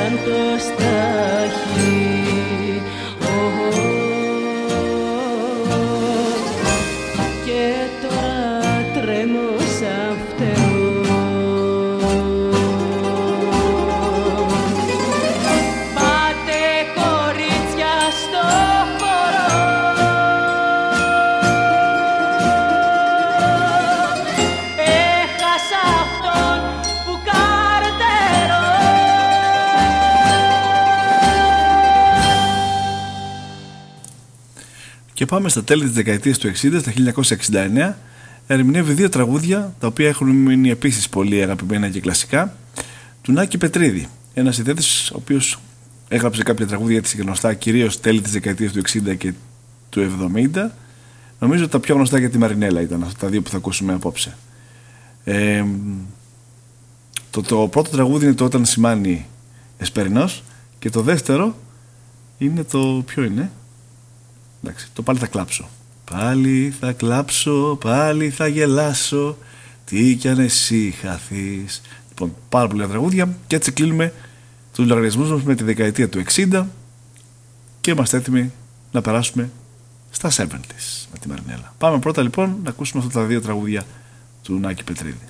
santo está. Πάμε στα τέλη της δεκαετίας του 60, στα 1969, ερμηνεύει δύο τραγούδια, τα οποία έχουν μείνει επίσης πολύ αγαπημένα και κλασικά, του Νάκη Πετρίδη, ένας συνθέτης ο οποίος έγραψε κάποια τραγούδια της γνωστά κυρίως τέλη της δεκαετίας του 60 και του 70. Νομίζω ότι τα πιο γνωστά για τη Μαρινέλα ήταν αυτά τα δύο που θα ακούσουμε απόψε. Ε, το, το πρώτο τραγούδι είναι το «Όταν σημάνει Εσπερινός» και το δεύτερο είναι το... ποιο είναι; Εντάξει, το πάλι θα κλάψω. Πάλι θα κλάψω, πάλι θα γελάσω, τι κι αν εσύ χαθείς. Λοιπόν, πάρα πολλά τραγούδια και έτσι κλείνουμε τους λογαριασμούς μας με τη δεκαετία του 60 και είμαστε έτοιμοι να περάσουμε στα 70's με τη Μαρινέλα. Πάμε πρώτα λοιπόν να ακούσουμε αυτά τα δύο τραγούδια του Νάκη Πετρίδη.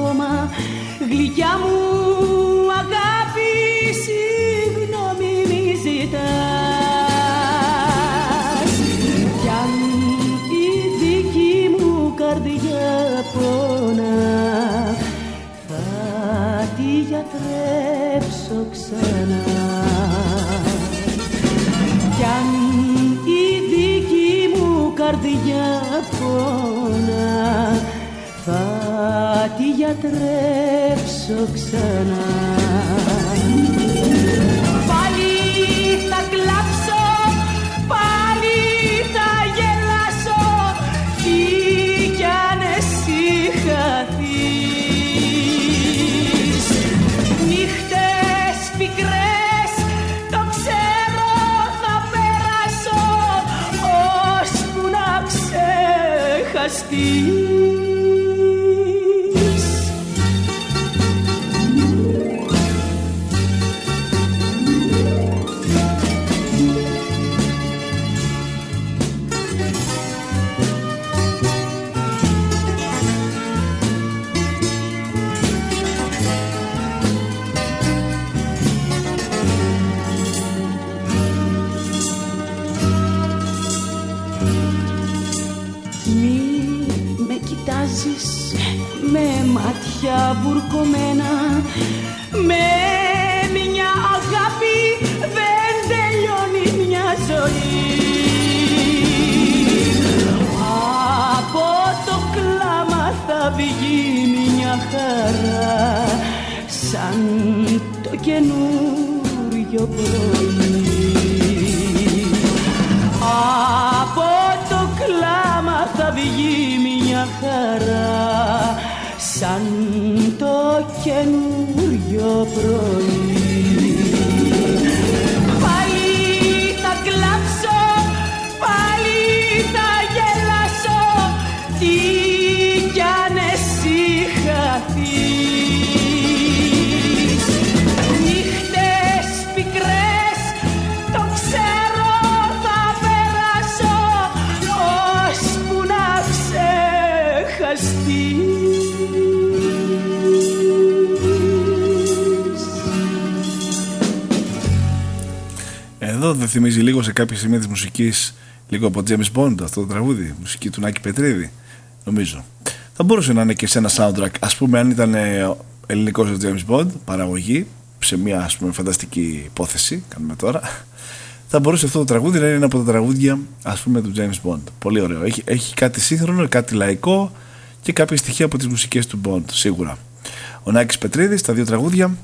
Στο χώμα γλυκιά μου θα τη γιατρέψω ξανά καινούριο πρωί από το κλάμα θα βγει μια χαρά σαν το καινούριο πρωί. Δεν θυμίζει λίγο σε κάποια σημεία της μουσικής λίγο από James Bond αυτό το τραγούδι, μουσική του Νάκη Πετρίδη, νομίζω. Θα μπορούσε να είναι και σε ένα soundtrack, ας πούμε, αν ήταν ε, ελληνικός ο James Bond, παραγωγή, σε μια ας πούμε φανταστική υπόθεση, κάνουμε τώρα. Θα μπορούσε αυτό το τραγούδι να είναι ένα από τα τραγούδια ας πούμε του James Bond. Πολύ ωραίο. Έχει, έχει κάτι σύγχρονο, κάτι λαϊκό και κάποια στοιχεία από τις μουσικές του Bond, σίγουρα. Ο Νάκης Πετρίδης, τα δύο τραγούδια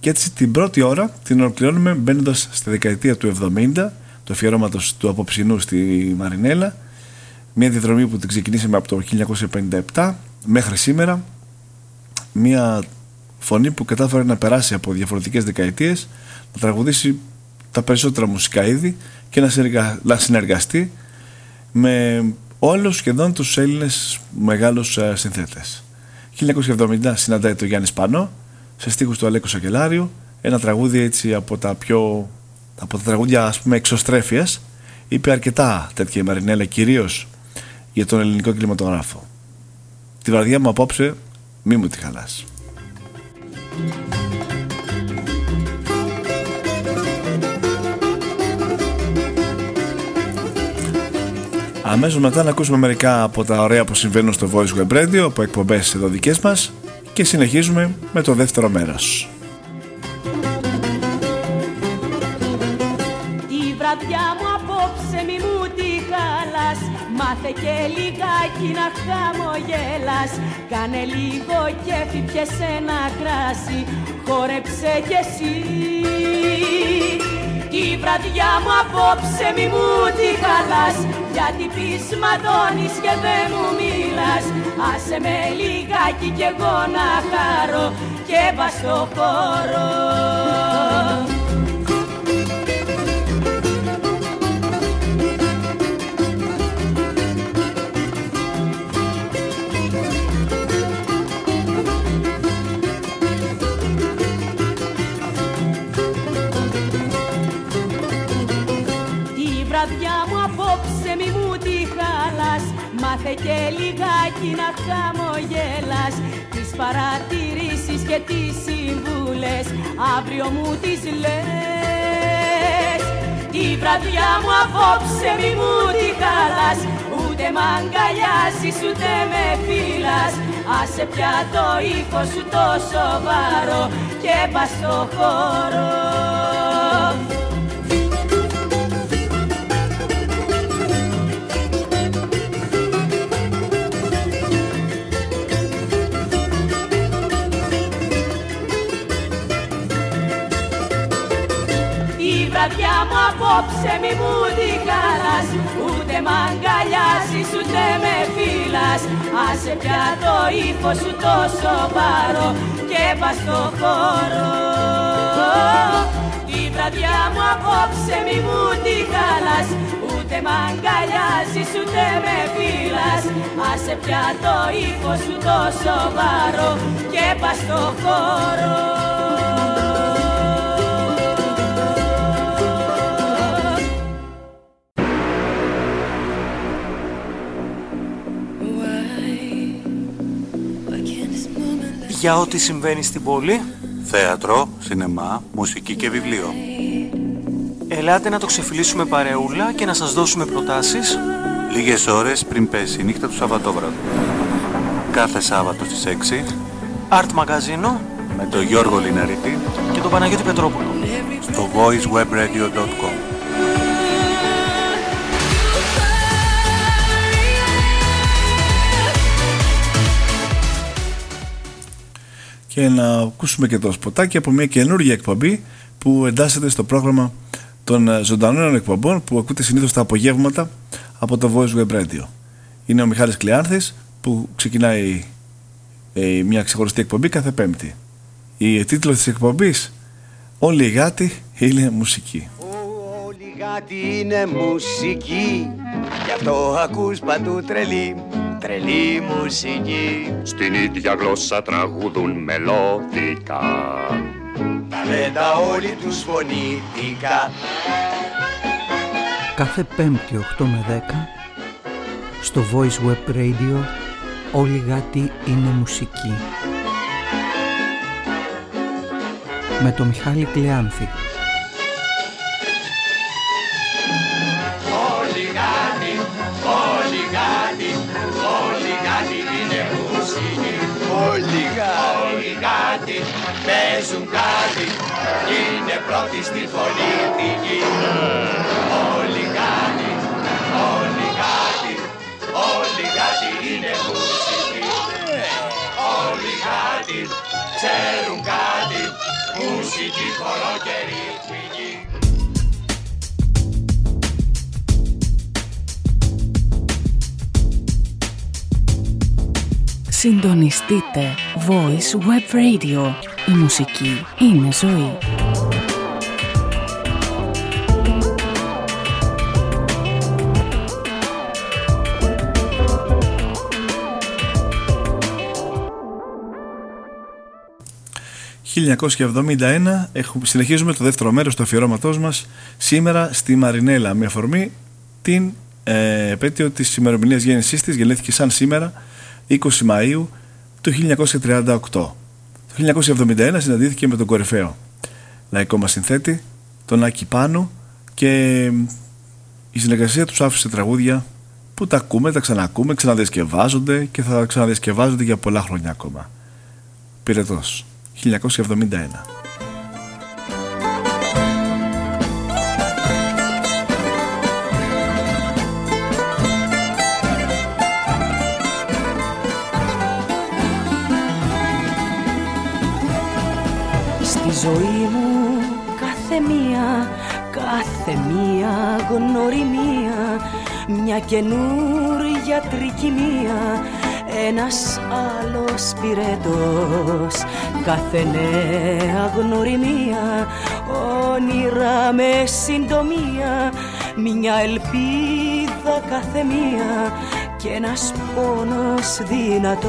και έτσι την πρώτη ώρα την ολοκληρώνουμε μπαίνοντας στη δεκαετία του 70, το αφιερώματο του απόψινού στη Μαρινέλα. Μια διαδρομή που την ξεκινήσαμε από το 1957 μέχρι σήμερα. Μια φωνή που κατάφερε να περάσει από διαφορετικές δεκαετίες, να τραγουδήσει τα περισσότερα μουσικά είδη και να, να συνεργαστεί με όλους σχεδόν τους Έλληνες μεγάλους ε, συνθέτες. 1970 συναντάει το Γιάννη Σπανό σε στίχους του Αλέκου Σακελάριου ένα τραγούδι έτσι από τα πιο από τα τραγούδια ας πούμε εξωστρέφειας. Είπε αρκετά τέτοια η Μαρινέλα κυρίως για τον ελληνικό κινηματογράφο. Τη βραδιά μου απόψε μη μου τη χαλάς. Αμέσως μετά να ακούσουμε μερικά από τα ωραία που συμβαίνουν στο Voice Web Radio από εκπομπές εδώ δικές μας και συνεχίζουμε με το δεύτερο μέρος. Η βραδιά μου απόψε μη μου τη χαλάς Μάθε και λιγάκι να χαμογέλας Κάνε λίγο κέφι πιες ένα κράσι Χόρεψε κι εσύ Τη βραδιά μου απόψε μη μου τη χαλάς Γιατί πεις ματώνεις και δεν μου μιλάς. Άσε με λιγάκι κι εγώ να χαρώ Και πας στο χώρο Μάθε και λιγάκι να χαμογέλας Τις παρατηρήσεις και τις συμβούλες Αύριο μου τις λες. Τη βραδιά μου απόψε μη μου τη χαλάς Ούτε μ' αγκαλιάζεις ούτε με φύλας Άσε πια το ύφος σου το σοβαρό Και πας στο χώρο απόψε μη μου τη χαλάς Ούτε μ' αγκαλιάζεις ούτε με φύλας Άσε πια το ύφος σου τόσο πάρω και πας στο χώρο. Τη βραδιά μου απόψε μη μου τη χαλάς Ούτε μ' αγκαλιάζεις ούτε με φύλας Άσε πια το ύφος σου τόσο πάρω και πας στο χώρο για ό,τι συμβαίνει στην πόλη. Θέατρο, σινεμά, μουσική και βιβλίο. Ελάτε να το ξεφυλίσουμε παρεούλα και να σας δώσουμε προτάσεις. Λίγες ώρες πριν πέσει η νύχτα του Σαββατόβραδου. Κάθε Σάββατο στις 6. Art Μαγαζίνο. Με τον Γιώργο Λιναρίτη. Και τον Παναγιώτη Πετρόπουλο. Στο voicewebradio.com. και να ακούσουμε και το σποτάκι από μια καινούργια εκπομπή που εντάσσεται στο πρόγραμμα των ε, ζωντανών εκπομπών που ακούτε συνήθως τα απογεύματα από το Voice Web Radio. Είναι ο Μιχάλης Κλεάνθης που ξεκινάει ε, μια ξεχωριστή εκπομπή κάθε πέμπτη. Η τίτλος της εκπομπής «Όλοι οι γάτοι είναι μουσική». Όλοι οι γάτοι είναι μουσική Γι' αυτό ακούς παντού τρελή τρελή μουσική Στην ίδια γλώσσα τραγουδούν μελωδικά Ταλέντα όλοι τους φωνητικά. Κάθε πέμπτη 8 με 10 στο Voice Web Radio όλοι γάτοι είναι μουσική με τον Μιχάλη Κλεάνθη παίζουν κάτι. Είναι πρώτοι στη φωνητική Όλοι κάτι, όλοι κάτι, όλοι κάτι είναι μουσική Όλοι κάτι, ξέρουν κάτι, μουσική χορό και ρυθμική. Συντονιστείτε Voice Web Radio η μουσική είναι ζωή. «1971» συνεχίζουμε το δεύτερο μέρος του αφιερώματός μας σήμερα στη Μαρινέλα με αφορμή την ε, επέτειο της ημερομηνίας γέννησής της γεννήθηκε σαν σήμερα 20 Μαΐου του 1938 το 1971 συναντήθηκε με τον κορυφαίο λαϊκό μας συνθέτη, τον Άκη Πάνου και η συνεργασία τους άφησε τραγούδια που τα ακούμε, τα ξανακούμε, ξαναδιασκευάζονται και θα ξαναδιασκευάζονται για πολλά χρόνια ακόμα. Πυρετός, 1971. Κάθε μία, κάθε μία. Γνωριμία Μια καινούρια τρικυμία ένας άλλος πυρετός κάθε νέα γνωριμία όνειρα με συντομία. Μια ελπίδα κάθε μία και ένας πόνος δυνατός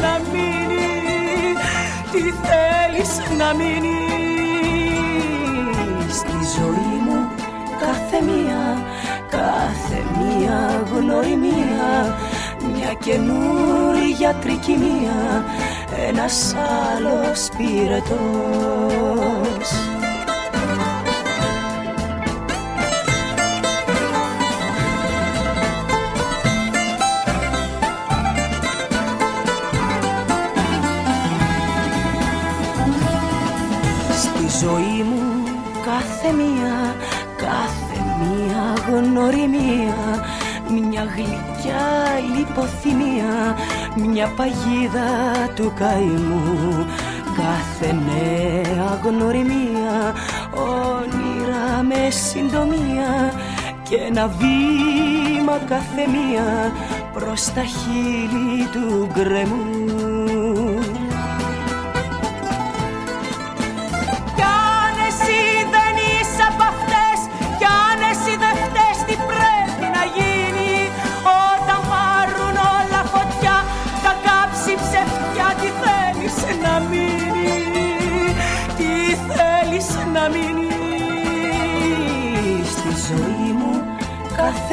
να μείνει τι θέλεις να μείνει. Στη ζωή μου κάθε μία κάθε μία γνωριμία μια καινούρια τρικυμία ένας άλλος πυρετός κάθε μία, κάθε μία γνωριμία μια γλυκιά λιποθυμία μια παγίδα του καημού. Κάθε νέα γνωριμία όνειρα με συντομία. Και ένα βήμα κάθε μία προς τα χείλη του γκρεμού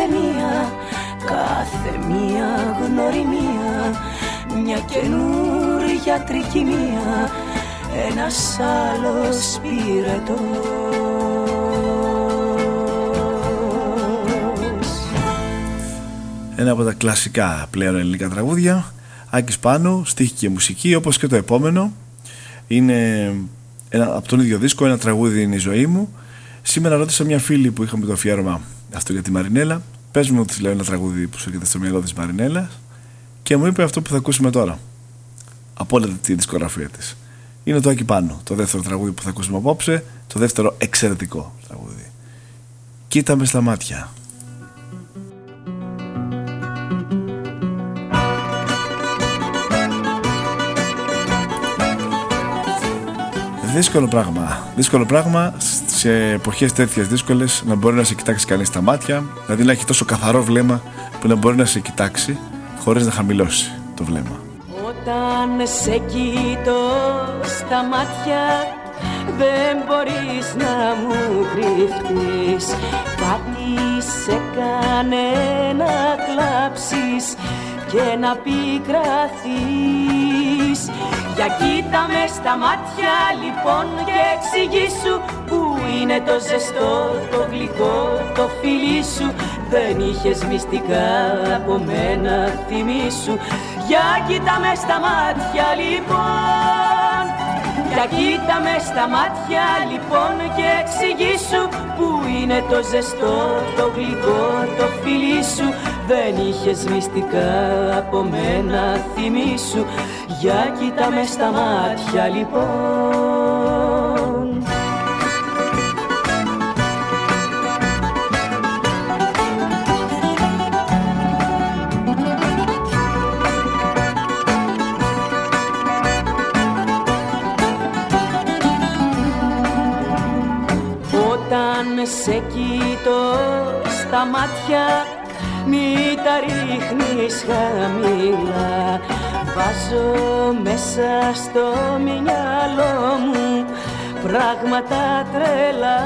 κάθε μία Κάθε μία γνωριμία Μια καινούρια τρικυμία ένας άλλος πυρετός. Ένα από τα κλασικά πλέον ελληνικά τραγούδια Άκης Πάνου, στίχη και μουσική όπως και το επόμενο. Είναι ένα, από τον ίδιο δίσκο, ένα τραγούδι είναι η ζωή μου. Σήμερα ρώτησα μια φίλη που είχαμε το αφιέρωμα αυτό για τη Μαρινέλα Πες μου ότι λέω ένα τραγούδι που σου έρχεται στο μυαλό της Μαρινέλας Και μου είπε αυτό που θα ακούσουμε τώρα Από όλη τη δισκογραφία της είναι το Άκη Πάνω, το δεύτερο τραγούδι που θα ακούσουμε απόψε, το δεύτερο εξαιρετικό τραγούδι. Κοίτα με στα μάτια. Δύσκολο πράγμα. Δύσκολο πράγμα σε εποχές τέτοιες δύσκολες να μπορεί να σε κοιτάξει κανείς στα μάτια, δηλαδή να έχει τόσο καθαρό βλέμμα που να μπορεί να σε κοιτάξει χωρίς να χαμηλώσει το βλέμμα. Όταν σε κοιτώ στα μάτια δεν μπορείς να μου κρυφτείς Κάτι σε κάνε να κλάψεις και να πικραθείς. Για κοίτα με στα μάτια λοιπόν και εξηγήσου Πού είναι το ζεστό, το γλυκό, το φιλί σου. Δεν είχες μυστικά από μένα θυμίσου Για κοίτα με στα μάτια λοιπόν Για κοίτα μες στα μάτια λοιπόν και εξηγήσου Πού είναι το ζεστό, το γλυκό, το φιλί σου. Δεν είχες μυστικά από μένα θυμίσου Για κοίτα μες στα μάτια λοιπόν Όταν σε κοιτώ στα μάτια μη τα ρίχνεις χαμηλά. Βάζω μέσα στο μυαλό μου πράγματα τρελά.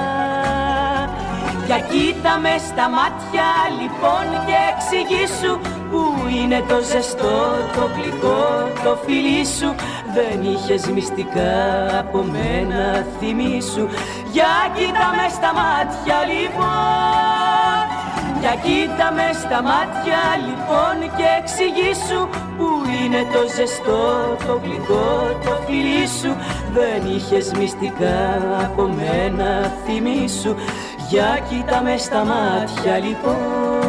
Για κοίτα μες στα μάτια λοιπόν και εξηγήσου Πού είναι το ζεστό, το γλυκό, το φιλί σου. Δεν είχες μυστικά από μένα θυμίσου Για κοίτα μες στα μάτια λοιπόν. Για κοίτα μες στα μάτια λοιπόν και εξηγήσου Που είναι το ζεστό, το γλυκό, το φιλί σου. Δεν είχες μυστικά από μένα θυμίσου Για κοίτα μες στα μάτια λοιπόν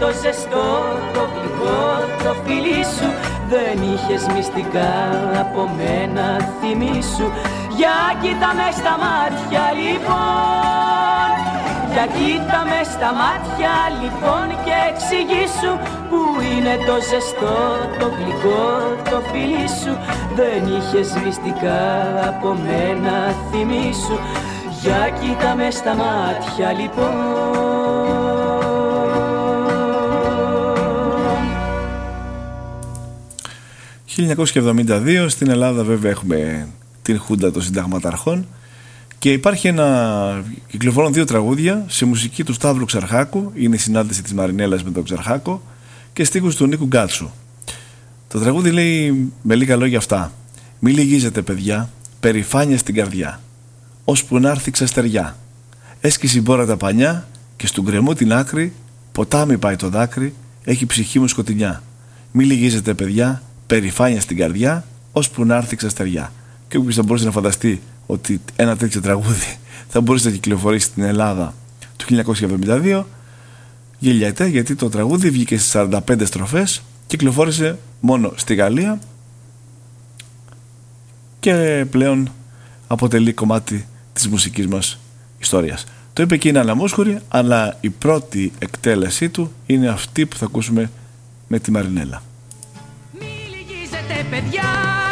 το ζεστό, το γλυκό, το φιλί σου. Δεν είχες μυστικά από μένα θυμίσου Για κοίτα μες στα μάτια λοιπόν. Για κοίτα μες στα μάτια λοιπόν και εξηγήσου Που είναι το ζεστό, το γλυκό, το φιλί σου. Δεν είχες μυστικά από μένα θυμίσου για κοίτα μες στα μάτια λοιπόν ...1972 στην Ελλάδα βέβαια έχουμε την Χούντα των Συνταγματαρχών και υπάρχει ένα... κυκλοφορούν δύο τραγούδια σε μουσική του Σταύρου Ξαρχάκου είναι η συνάντηση της Μαρινέλας με τον Ξαρχάκο και στίχους του Νίκου Γκάτσου το τραγούδι λέει με λίγα λόγια αυτά «Μη λυγίζετε παιδιά, περηφάνεια στην καρδιά ώσπου να έρθει ξαστεριά. Έσκησε η μπόρα τα πανιά και στον κρεμό την άκρη, ποτάμι πάει το δάκρυ, έχει ψυχή μου σκοτεινιά. Μη λυγίζετε παιδιά, περηφάνεια στην καρδιά, ώσπου να έρθει ξαστεριά. Και όποιος θα μπορούσε να φανταστεί ότι ένα τέτοιο τραγούδι θα μπορούσε να κυκλοφορήσει στην Ελλάδα το 1972, γελιέται γιατί το τραγούδι βγήκε στις 45 στροφές, κυκλοφόρησε μόνο στη Γαλλία και πλέον αποτελεί κομμάτι της μουσικής μας ιστορίας. Το είπε και η Νάνα αλλά η πρώτη εκτέλεσή του είναι αυτή που θα ακούσουμε με τη Μαρινέλα. Μη λυγίζετε παιδιά,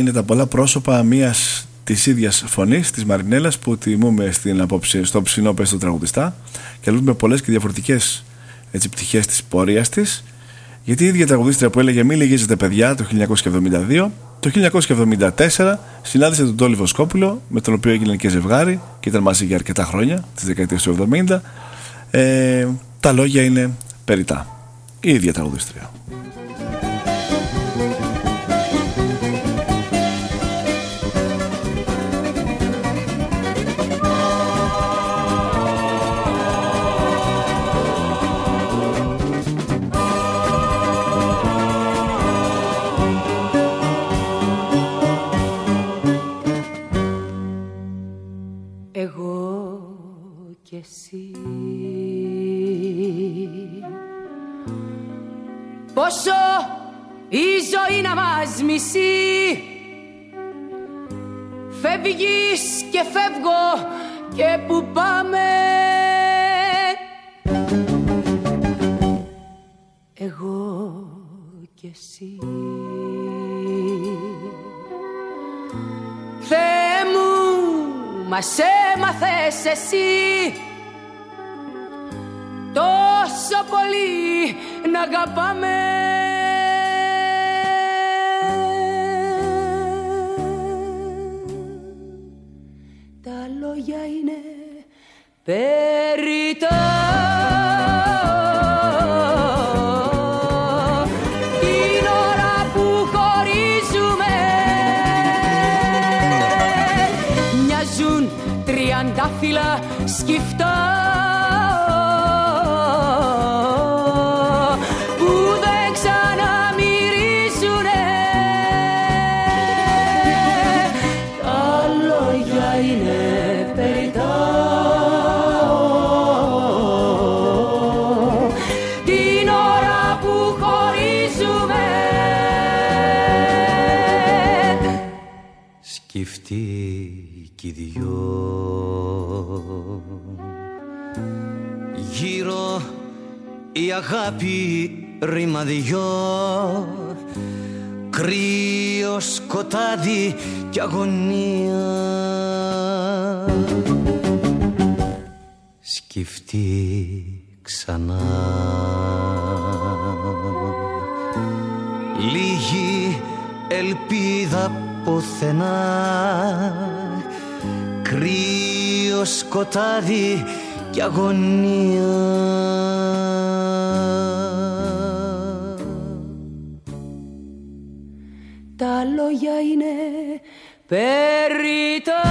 είναι τα πολλά πρόσωπα μιας της ίδιας φωνής της Μαρινέλας που τιμούμε στην απόψη στο ψινό πέστο τραγουδιστά και αλλούμε πολλές και διαφορετικές έτσι, πτυχές της πορείας της. Γιατί η ίδια τραγουδίστρια που έλεγε «Μη λυγίζετε παιδιά» το 1972 το 1974 συνάντησε τον Τόλι Βοσκόπουλο με τον οποίο έγινε και ζευγάρι και ήταν μαζί για αρκετά χρόνια τις δεκαετίες του 70 ε, τα λόγια είναι περιτά. Η ίδια τραγουδίστρια Φεύγεις και φεύγω και που πάμε. Εγώ και εσύ. Θεέ μου, μας έμαθες εσύ. Τόσο πολύ να αγαπάμε skift η αγάπη ρημαδιό Κρύο σκοτάδι κι αγωνία. Σκεφτεί ξανά. Λίγη ελπίδα πουθενά. Κρύο σκοτάδι κι αγωνία Τα λόγια είναι περιτά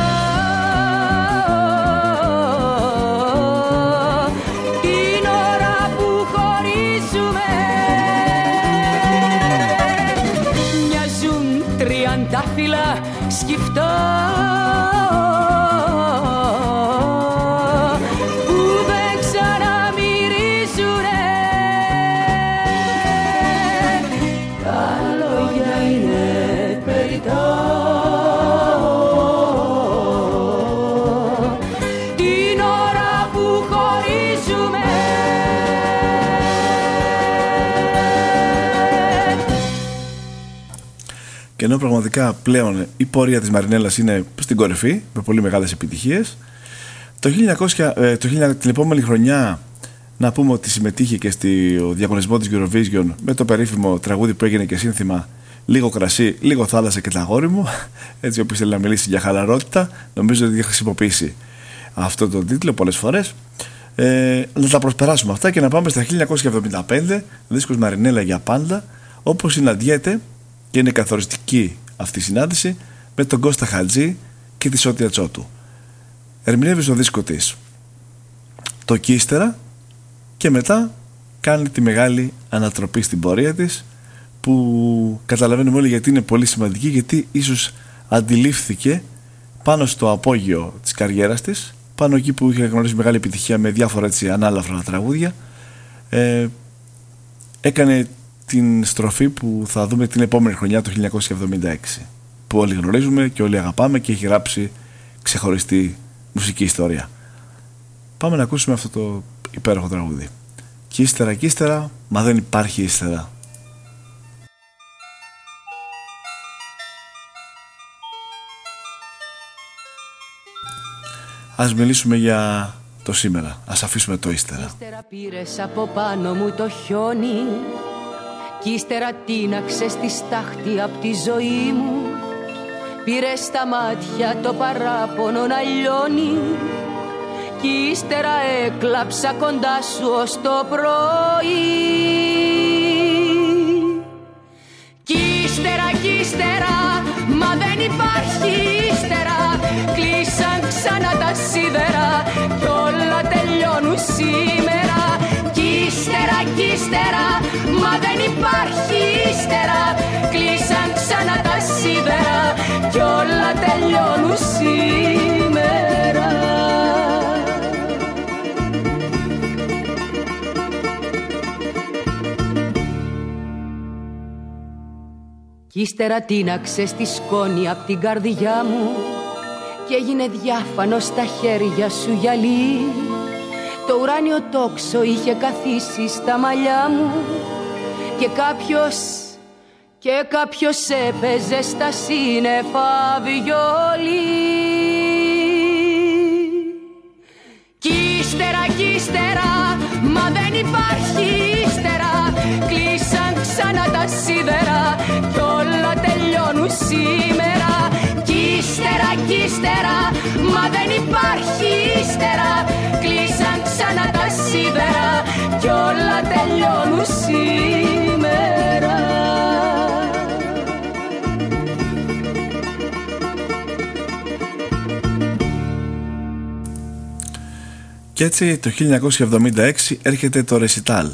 ενώ πραγματικά πλέον η πορεία της Μαρινέλας είναι στην κορυφή, με πολύ μεγάλες επιτυχίες, το 1900, ε, το 1000 την επόμενη χρονιά να πούμε ότι συμμετείχε και στο διαγωνισμό της Eurovision με το περίφημο τραγούδι που έγινε και σύνθημα Λίγο κρασί, λίγο θάλασσα και τα αγόρι μου. [laughs] Έτσι, όποιος θέλει να μιλήσει για χαλαρότητα, νομίζω ότι έχει χρησιμοποιήσει αυτό το τίτλο πολλές φορές. Ε, να τα προσπεράσουμε αυτά και να πάμε στα 1975, δίσκος Μαρινέλα για πάντα, όπου συναντιέται και είναι καθοριστική αυτή η συνάντηση με τον Κώστα Χατζή και τη Σότια Τσότου. Ερμηνεύει στο δίσκο της το Κίστερα και μετά κάνει τη μεγάλη ανατροπή στην πορεία της που καταλαβαίνουμε όλοι γιατί είναι πολύ σημαντική γιατί ίσως αντιλήφθηκε πάνω στο απόγειο της καριέρας της πάνω εκεί που είχε γνωρίσει μεγάλη επιτυχία με διάφορα έτσι ανάλαφρα τραγούδια ε, έκανε την στροφή που θα δούμε την επόμενη χρονιά το 1976 που όλοι γνωρίζουμε και όλοι αγαπάμε και έχει γράψει ξεχωριστή μουσική ιστορία. Πάμε να ακούσουμε αυτό το υπέροχο τραγούδι. Και ύστερα και ύστερα, μα δεν υπάρχει ύστερα. Ας μιλήσουμε για το σήμερα, ας αφήσουμε το ύστερα. Ύστερα πήρες από πάνω μου το χιόνι κι ύστερα τίναξες τη στάχτη από τη ζωή μου. Πήρε στα μάτια το παράπονο να λιώνει Κι ύστερα έκλαψα κοντά σου ως το πρωί. Κι ύστερα, κι ύστερα, μα δεν υπάρχει ύστερα. Κλείσαν ξανά τα σίδερα κι όλα τελειώνουν σήμερα. Κι ύστερα, κι ύστερα, μα δεν υπάρχει ύστερα. Κλείσαν ξανά τα σίδερα κι όλα τελειώνουν σήμερα. Κι ύστερα τίναξε στη σκόνη απ' την καρδιά μου και έγινε διάφανο στα χέρια σου γυαλί το ουράνιο τόξο είχε καθίσει στα μαλλιά μου και κάποιος και κάποιος έπαιζε στα σύννεφα βιολί Κι ύστερα, κι ύστερα, μα δεν υπάρχει ύστερα. Κλείσαν ξανά τα σίδερα κι όλα τελειώνουν σήμερα. Κι ύστερα, κι ύστερα, μα δεν υπάρχει ύστερα. Κλείσαν ξανά τα σίδερα κι όλα τελειώνουν σήμερα Και έτσι το 1976 έρχεται το Recital.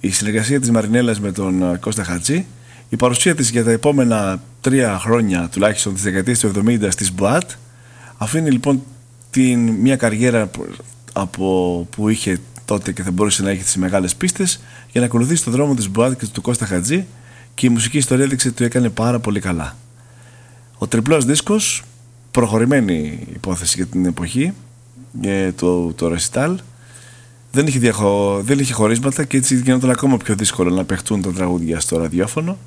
Η συνεργασία της Μαρινέλας με τον ε, Κώστα Χατζή, η παρουσία της για τα επόμενα τρία χρόνια τουλάχιστον της δεκαετίας του 70 στις Μπουάτ, αφήνει λοιπόν την, μια καριέρα που, από, που είχε τότε και θα μπορούσε να έχει τις μεγάλες πίστες για να ακολουθήσει τον δρόμο της Μπουάτ και του Κώστα Χατζή και η μουσική ιστορία έδειξε ότι το έκανε πάρα πολύ καλά. Ο τριπλός δίσκος, προχωρημένη υπόθεση για την εποχή, ε, το, το recital δεν είχε, διαχω... δεν είχε χωρίσματα και έτσι γινόταν ακόμα πιο δύσκολο να παιχτούν τα τραγούδια στο ραδιόφωνο.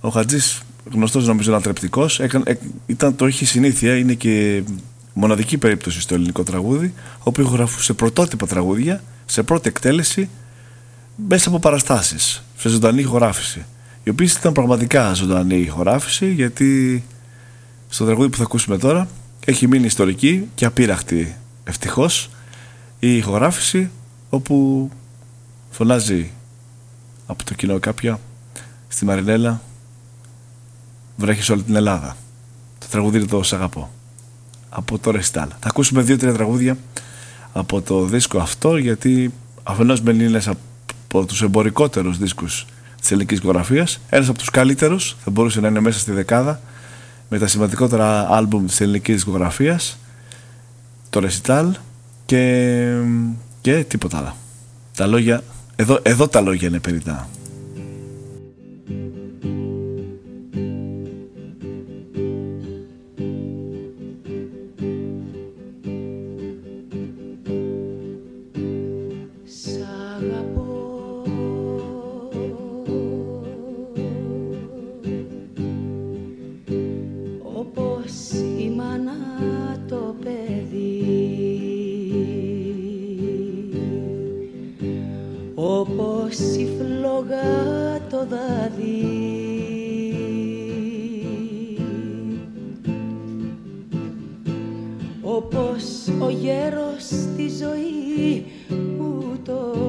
Ο Χατζής, γνωστός νομίζω ανατρεπτικός, έκανε, ήταν, το είχε συνήθεια, είναι και μοναδική περίπτωση στο ελληνικό τραγούδι, όπου ηχογραφούσε πρωτότυπα τραγούδια σε πρώτη εκτέλεση μέσα από παραστάσεις, σε ζωντανή ηχογράφηση. Η οποία ήταν πραγματικά ζωντανή ηχογράφηση, γιατί στο τραγούδι που θα ακούσουμε τώρα έχει μείνει ιστορική και απείραχτη ευτυχώς η ηχογράφηση όπου φωνάζει από το κοινό κάποια στη Μαρινέλα βρέχεις όλη την Ελλάδα το τραγουδί το «Σ' αγαπώ» από το Ρεστάλ θα ακούσουμε δύο-τρία τραγούδια από το δίσκο αυτό γιατί αφενός μεν είναι από τους εμπορικότερους δίσκους της ελληνικής ηχογραφίας ένας από τους καλύτερους θα μπορούσε να είναι μέσα στη δεκάδα με τα σημαντικότερα άλμπουμ της ελληνικής δισκογραφίας το Recital και, και τίποτα άλλο. Τα λόγια, εδώ, εδώ τα λόγια είναι περιτά. δυο δάδι. Όπως ο γέρος στη ζωή που το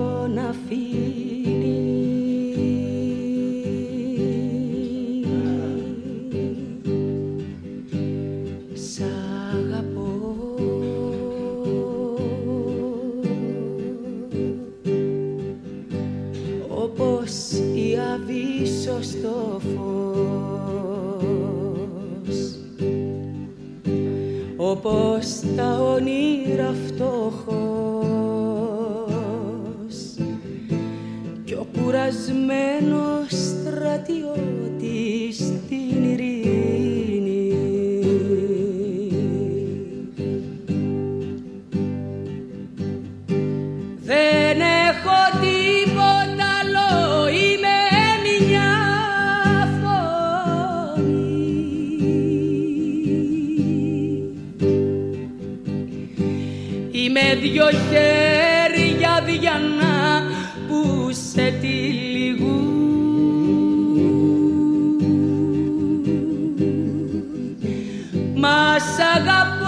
όπως τα όνειρα φτωχός. Κι ο κουρασμένος στρατιώτης χέρια διανά που σε τυλιγούν. Μας αγαπώ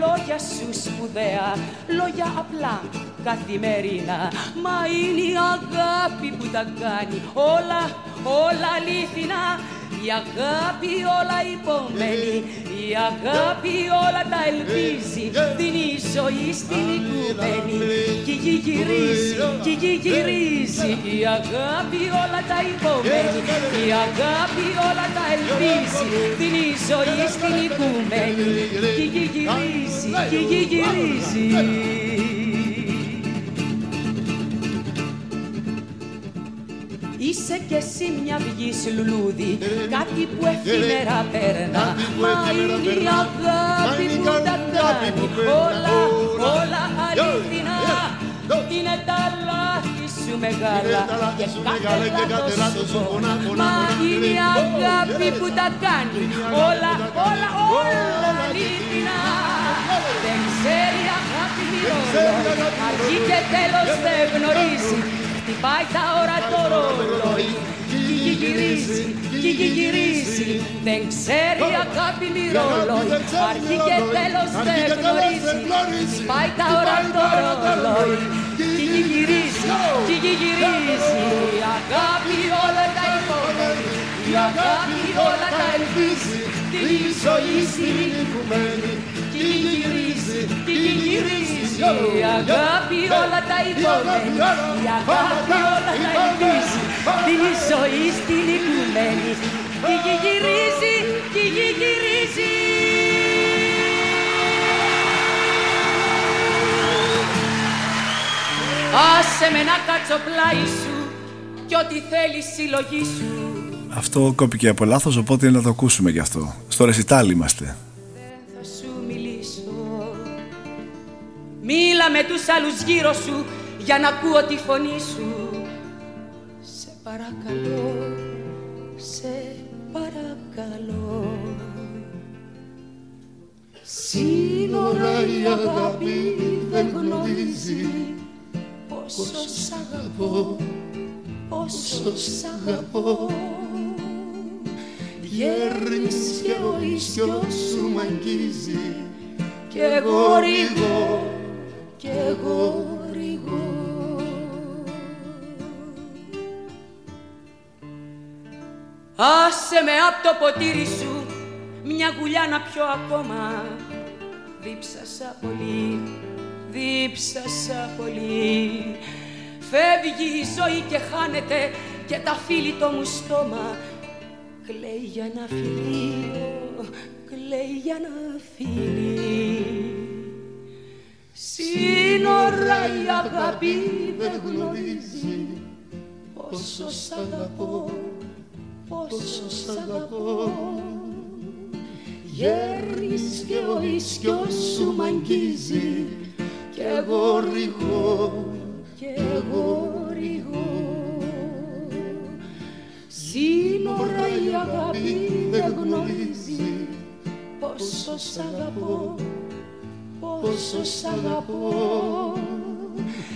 λόγια σου σπουδαία, λόγια απλά καθημερινά. Μα είναι η αγάπη που τα κάνει όλα, όλα αληθινά. Η αγάπη όλα υπομένει, η αγάπη όλα τα ελπίζει Δίνει ζωή στην οικουμένη Κι γη γυρίζει, κι γη γυρίζει Η αγάπη όλα τα υπομένει Η αγάπη όλα τα ελπίζει Δίνει ζωή στην οικουμένη Κι γη γυρίζει, κι γη γυρίζει κι εσύ μια βγής λουλούδι, κάτι που εφήμερα περνά Μα είναι η αγάπη που τα κάνει όλα, όλα αληθινά Είναι τα λάθη σου μεγάλα και κάθε λάθος σου πονά Μα είναι η αγάπη που τα κάνει όλα, όλα, όλα αληθινά Δεν ξέρει αγάπη μοιρόλο, αρχή και τέλος δεν γνωρίζει Χτυπάει τα ώρα το ρολόι Κι γυρίζει, κι γυρίζει Δεν ξέρει αγάπη μη ρολόι Αρχή και τέλος δεν γνωρίζει. Χτυπάει τα ώρα το ρολόι Κι γυρίζει, κι γυρίζει Η αγάπη όλα τα υπόμενη Η αγάπη όλα τα ελπίζει. Την ζωή στην οικουμένη Κι γυρίζει, κι γυρίζει η αγάπη όλα τα υπομένει, η αγάπη όλα τα ελπίζει, την ζωή στην οικουμένη, τη γη γυρίζει, τη γη γυρίζει. Άσε με να κάτσω πλάι σου κι ό,τι θέλει συλλογή σου. Αυτό κόπηκε από λάθος οπότε να το ακούσουμε γι' αυτό. Στο ρεσιτάλ είμαστε. Μίλα με τους άλλους γύρω σου για να ακούω τη φωνή σου. Σε παρακαλώ, σε παρακαλώ. Σύνορα η αγάπη δεν γνωρίζει Πόσο σ' αγαπώ, πόσο σ' αγαπώ. Γέρνεις και ο ίσιος σου μ' αγγίζει Κι εγώ ρίγω, κι εγώ ρίγω Άσε με απ' το ποτήρι σου μια γουλιά να πιω ακόμα. Δίψασα πολύ, δίψασα πολύ. Φεύγει η ζωή και χάνεται και τα φίλη το μου στόμα. Κλαίει για να φιλί, κλαίει για να φιλί Σύνορα η αγάπη δεν γνωρίζει. Πόσο σ' αγαπώ, πόσο σ' αγαπώ. Γέρνεις και ο ίσκιος σου μ' αγγίζει. Κι εγώ ρηγώ, κι εγώ ρηγώ. Σύνορα η αγάπη δεν γνωρίζει. Πόσο σ' αγαπώ, πόσο σ' αγαπώ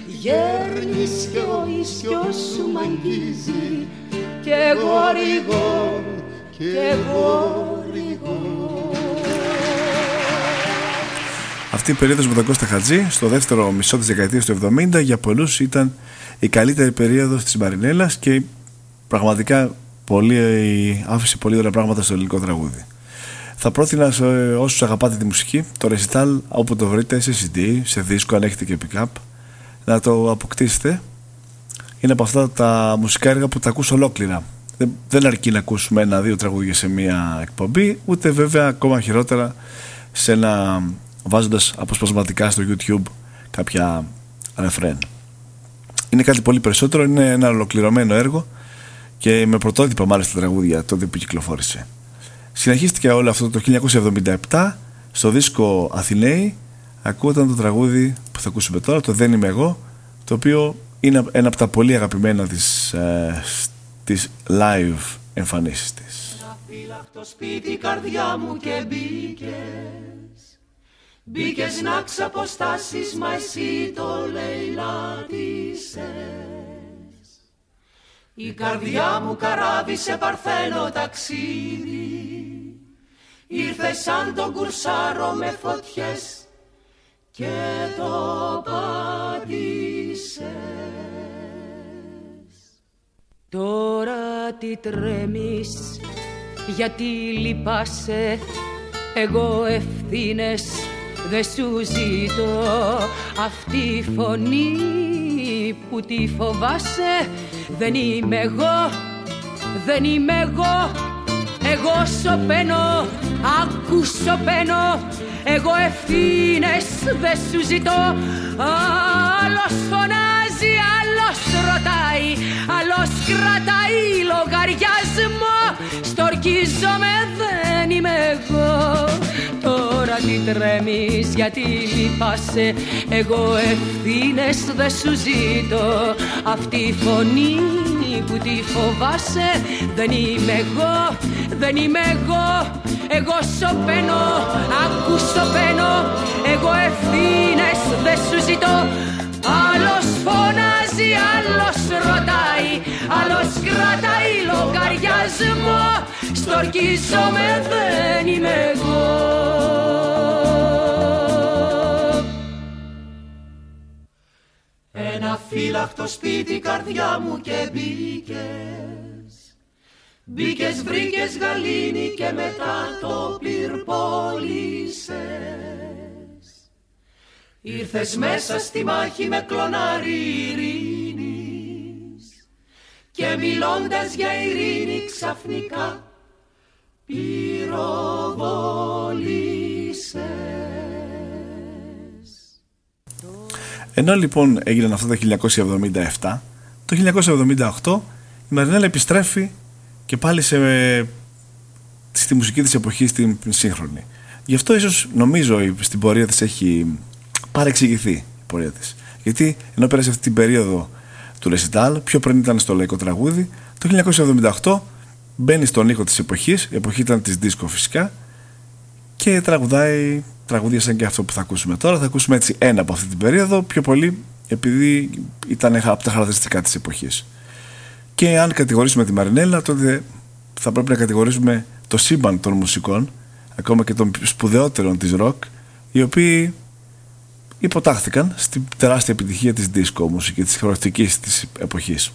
Γέρνεις και ο ίσκιος σου μ' αγγίζει Κι εγώ ρηγώ, κι εγώ Αυτή η περίοδος με τον Κώστα Χατζή στο δεύτερο μισό της δεκαετίας του 70 για πολλούς ήταν η καλύτερη περίοδος της Μαρινέλας και πραγματικά πολύ, άφησε πολύ ωραία πράγματα στο ελληνικό τραγούδι. Θα πρότεινα σε όσους αγαπάτε τη μουσική το recital όπου το βρείτε σε CD, σε δίσκο αν έχετε και pick-up να το αποκτήσετε. Είναι από αυτά τα μουσικά έργα που τα ακούς ολόκληρα. Δεν, δεν αρκεί να ακούσουμε ένα-δύο τραγούδια σε μία εκπομπή, ούτε βέβαια ακόμα χειρότερα σε ένα βάζοντας αποσπασματικά στο YouTube κάποια ρεφρέν. Είναι κάτι πολύ περισσότερο, είναι ένα ολοκληρωμένο έργο και με πρωτότυπα μάλιστα τραγούδια τότε που κυκλοφόρησε. Συνεχίστηκε όλο αυτό το 1977 στο δίσκο Αθηναίοι. Ακούγονταν το τραγούδι που θα ακούσουμε τώρα, το «Δεν είμαι εγώ», το οποίο είναι ένα από τα πολύ αγαπημένα της, ε, της live εμφανίσεις της. Να σπίτι καρδιά μου και μπήκες. Μπήκες να ξαποστάσεις μα εσύ το λαιλάτισες. Η καρδιά μου καράβι σε παρθένο ταξίδι Ήρθε σαν τον κουρσάρο με φωτιές και το πάτησες Τώρα τι τρέμεις γιατί λυπάσαι; Εγώ ευθύνες Δε σου ζητώ. Αυτή η φωνή που τη φοβάσαι Δεν είμαι εγώ, δεν είμαι εγώ. Εγώ σωπαίνω, άκου σωπαίνω Εγώ ευθύνες δε σου ζητώ. Άλλος φωνάζει, άλλος ρωτάει Άλλος κρατάει λογαριασμό. Στορκίζομαι δεν είμαι εγώ Τώρα τι τρέμεις γιατί λυπάσαι Εγώ ευθύνες δεν σου ζητώ. Αυτή η φωνή που τη φοβάσαι Δεν είμαι εγώ, δεν είμαι εγώ. Εγώ σωπαίνω, άκου σωπαίνω Εγώ ευθύνες δεν σου ζητώ Άλλος φωνάζει, άλλος ρωτάει Άλλος κρατάει λογαριασμό. Στορκίζομαι δεν είμαι εγώ. Ένα φύλακτο σπίτι καρδιά μου και μπήκες. Μπήκες βρήκες γαλήνη και μετά το πυρπόλησες Ήρθες μέσα στη μάχη με κλονάρι ειρήνης Και μιλώντας για ειρήνη ξαφνικά πυροβολήσες Ενώ λοιπόν έγιναν αυτά το 1977, το 1978 η Μαρινέλα επιστρέφει και πάλι σε, στη μουσική της εποχής στην σύγχρονη. Γι' αυτό ίσως νομίζω στην πορεία της έχει παρεξηγηθεί η πορεία της. Γιατί ενώ πέρασε αυτή την περίοδο του Ρεσιτάλ, πιο πριν ήταν στο λαϊκό τραγούδι, το 1978 μπαίνει στον ήχο της εποχής, η εποχή ήταν της δίσκο φυσικά και τραγουδάει τραγούδια σαν και αυτό που θα ακούσουμε τώρα. Θα ακούσουμε έτσι ένα από αυτή την περίοδο, πιο πολύ επειδή ήταν από τα χαρακτηριστικά της εποχής. Και αν κατηγορήσουμε τη Μαρινέλα, τότε θα πρέπει να κατηγορήσουμε το σύμπαν των μουσικών, ακόμα και των σπουδαιότερων της ροκ, οι οποίοι υποτάχθηκαν στην τεράστια επιτυχία της disco μουσική, της χορευτικής της εποχής.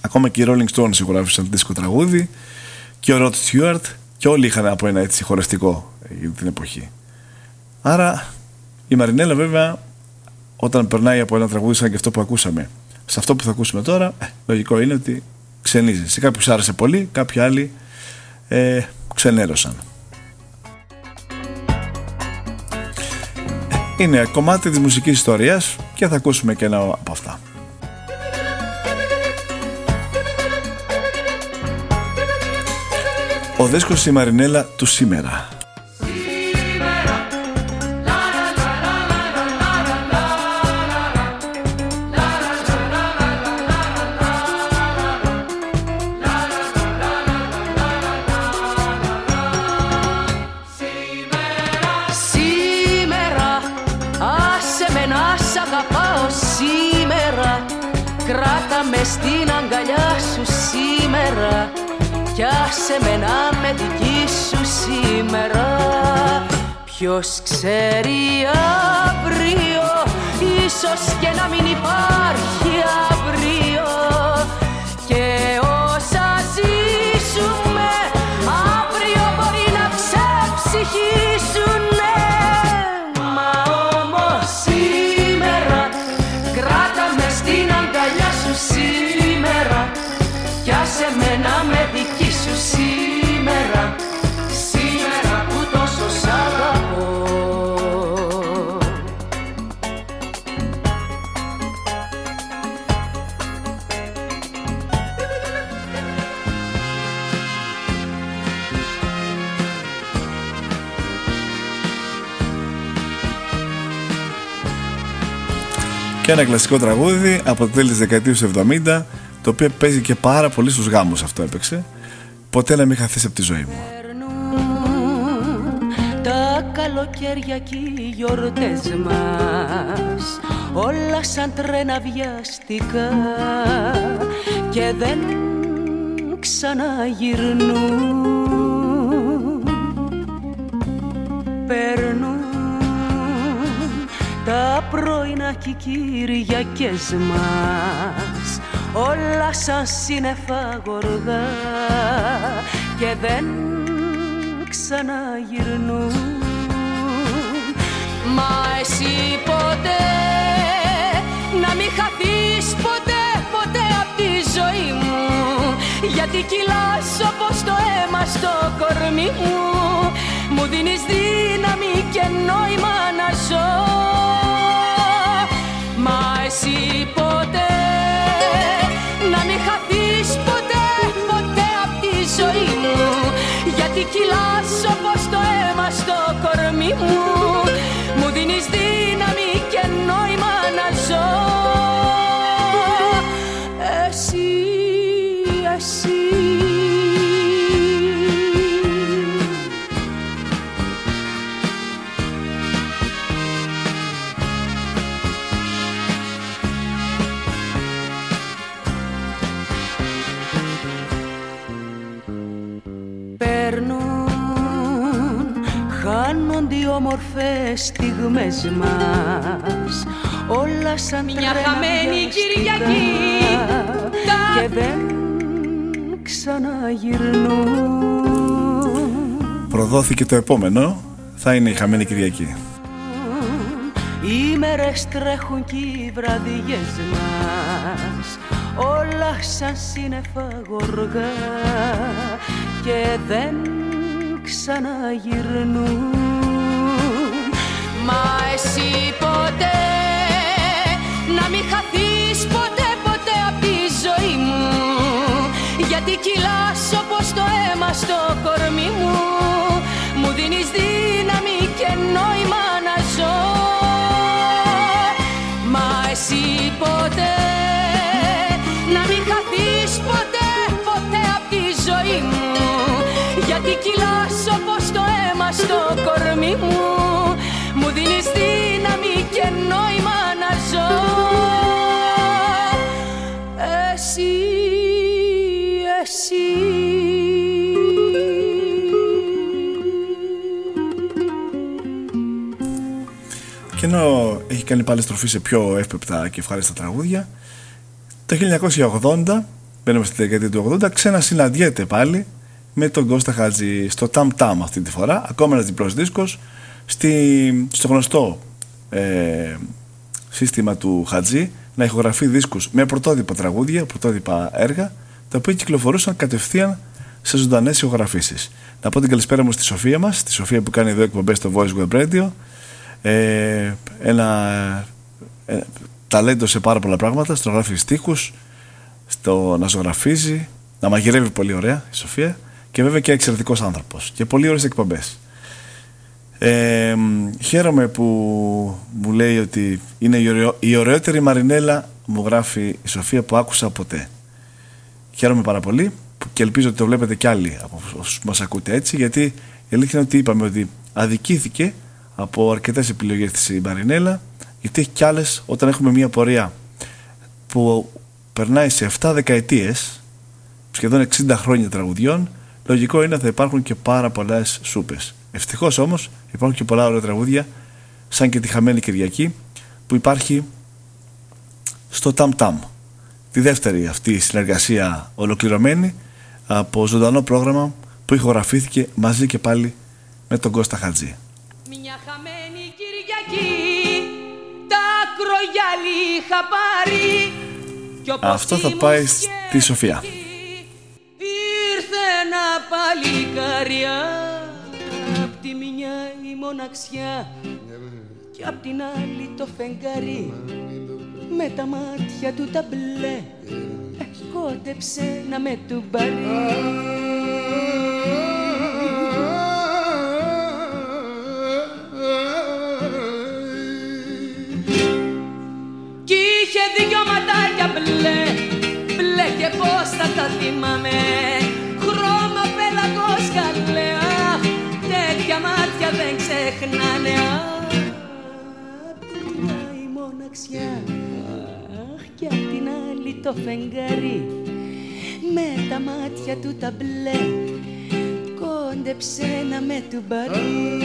Ακόμα και οι Rolling Stones ηχογράφησαν disco τραγούδι και ο Rod Stewart και όλοι είχαν από ένα έτσι χορευτικό για την εποχή. Άρα η Μαρινέλα βέβαια όταν περνάει από ένα τραγούδι σαν και αυτό που ακούσαμε σε αυτό που θα ακούσουμε τώρα, ε, λογικό είναι ότι ξενίζει. Σε κάποιους άρεσε πολύ, κάποιοι άλλοι ε, ξενέρωσαν. Είναι κομμάτι της μουσικής ιστορίας και θα ακούσουμε και ένα από αυτά. Ο δίσκος η Μαρινέλα του σήμερα. Σήμερα. Κι άσε με να με δική σου σήμερα. Ποιος ξέρει αύριο ίσως και να μην υπάρχει αύριο Και ένα κλασικό τραγούδι από το τέλη της δεκαετίας του 70 το οποίο παίζει και πάρα πολύ στους γάμους αυτό έπαιξε. Ποτέ να μην χαθείς από τη ζωή μου. Τα καλοκαίρια και οι γιορτές μας Όλα σαν τρένα βιαστικά Και δεν ξαναγυρνούν. Περνούν τα πρωινά και οι Κυριακές μας όλα σαν σύννεφα γοργά και δεν ξαναγυρνούν. Μα εσύ ποτέ να μην χαθείς ποτέ ποτέ απ' τη ζωή μου. Γιατί κυλάς όπως το αίμα στο κορμί μου μου δίνεις δύναμη και νόημα να ζω. Μα εσύ ποτέ να μην χαθείς ποτέ, ποτέ απ' τη ζωή μου. Γιατί κυλάς όπως το αίμα στο κορμί μου. Μου δίνεις δύναμη όμορφες στιγμές μας. Όλα σαν Μια τρένα χαμένη βιαστικά Κυριακή. Και δεν ξαναγυρνούν. Προδόθηκε το επόμενο. Θα είναι η Χαμένη Κυριακή. Οι μέρες τρέχουν κι οι βραδιές μας. Όλα σαν σύννεφα γοργά Και δεν ξαναγυρνούν Μα εσύ ποτέ να μην χαθείς ποτέ ποτέ από τη ζωή μου. Γιατί κυλάς όπως το αίμα στο κορμί μου. Μου δίνεις δύναμη και νόημα να ζω. Μα εσύ ποτέ να μην χαθείς ποτέ ποτέ από τη ζωή μου. Γιατί κυλάς όπως το αίμα στο κορμί μου δίνεις δύναμη και νόημα να ζω. Εσύ, εσύ. Και ενώ έχει κάνει πάλι στροφή σε πιο εύπεπτα και ευχάριστα τραγούδια, το 1980, μπαίνουμε στη δεκαετία του 80, ξανασυναντιέται πάλι με τον Κώστα Χατζη στο Tam Tam αυτή τη φορά, ακόμα ένας διπλός δίσκος, στη, στο γνωστό ε, σύστημα του Χατζη να ηχογραφεί δίσκους με πρωτότυπα τραγούδια, πρωτότυπα έργα, τα οποία κυκλοφορούσαν κατευθείαν σε ζωντανές ηχογραφήσεις. Να πω την καλησπέρα μου στη Σοφία μας, τη Σοφία που κάνει εδώ εκπομπές στο Voice Web Radio. Ε, ένα ε, ταλέντο σε πάρα πολλά πράγματα, στο γράφει στίχους, στο να ζωγραφίζει, να μαγειρεύει πολύ ωραία η Σοφία και βέβαια και εξαιρετικός άνθρωπος και πολύ ωραίες εκπομπές. Ε, χαίρομαι που μου λέει ότι είναι η, ωραίο, η ωραιότερη Μαρινέλα μου γράφει η Σοφία που άκουσα ποτέ. Χαίρομαι πάρα πολύ και ελπίζω ότι το βλέπετε κι άλλοι από όσους μας ακούτε έτσι γιατί η αλήθεια είναι ότι είπαμε ότι αδικήθηκε από αρκετές επιλογές της η Μαρινέλα γιατί έχει κι άλλες όταν έχουμε μια πορεία που περνάει σε 7 δεκαετίες σχεδόν 60 χρόνια τραγουδιών λογικό είναι ότι θα υπάρχουν και πάρα πολλές σούπες Ευτυχώς όμως υπάρχουν και πολλά ωραία τραγούδια σαν και τη Χαμένη Κυριακή που υπάρχει στο Tam Tam τη δεύτερη αυτή συνεργασία ολοκληρωμένη από ζωντανό πρόγραμμα που ηχογραφήθηκε μαζί και πάλι με τον Κώστα Χατζή. Μια χαμένη Κυριακή τα κρογιάλι είχα πάρει Αυτό θα πάει στη Σοφία. Ήρθε ένα παλικάρια Απ' τη μια η μοναξιά. Και απ' την άλλη το φεγγάρι. Με τα μάτια του τα μπλε. Ε, Κόντεψε να με του πάρει. Κι είχε δυο ματάκια μπλε. Μπλε και πως θα τα θυμάμαι. Χρώμα πέλαγος καλέ μοναξιά Αχ, και απ' την άλλη το φεγγάρι. Με τα μάτια του τα μπλε. Κόντεψε να με του μπαρεί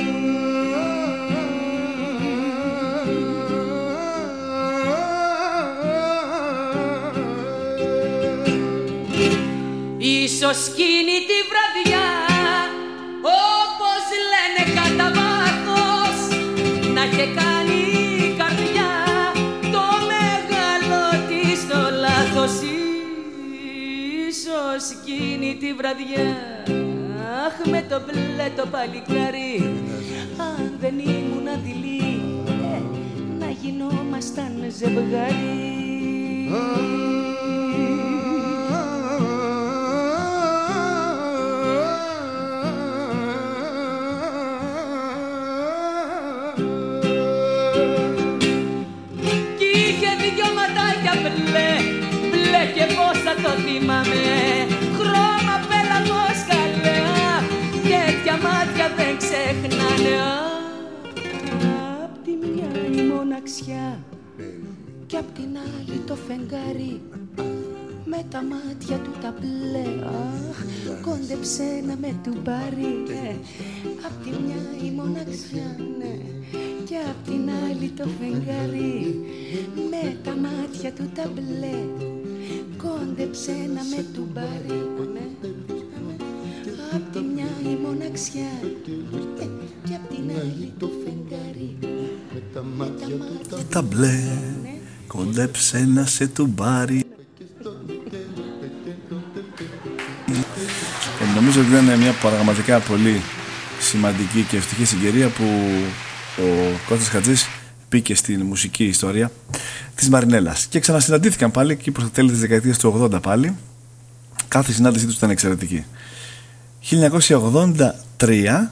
Ίσως εκείνη τη βραδιά όπως λένε κατά βάθος να είχε κάνει εκείνη τη βραδιά. Αχ με το μπλε το παλικάρι αν δεν ήμουν αδειλή ε, να γινόμασταν ζευγάρι. Κι είχε δυο ματάκια μπλε, μπλε και πώς θα το θυμάμαι μοναξιά κι απ' την άλλη το φεγγάρι με τα μάτια του τα μπλε. Αχ, κόντεψε να με του πάρει. Ε, Απ' τη μια η μοναξιά, ναι. Και απ' την άλλη το φεγγάρι Με τα μάτια του τα μπλε. Κόντεψε να με του πάρει. Ναι. Απ' τη μια η μοναξιά ε, Και απ' την άλλη το φεγγάρι Με τα μάτια του τα Τα μπλε, κοντέψε να σε τουμπάρει. Ε, νομίζω ότι ήταν μια πραγματικά πολύ σημαντική και ευτυχή συγκαιρία που ο Κώστας Χατζής μπήκε στην μουσική ιστορία της Μαρινέλας. Και ξανασυναντήθηκαν πάλι εκεί προς τα τέλη της δεκαετίας του 80 πάλι. Κάθε συνάντησή τους ήταν εξαιρετική. 1983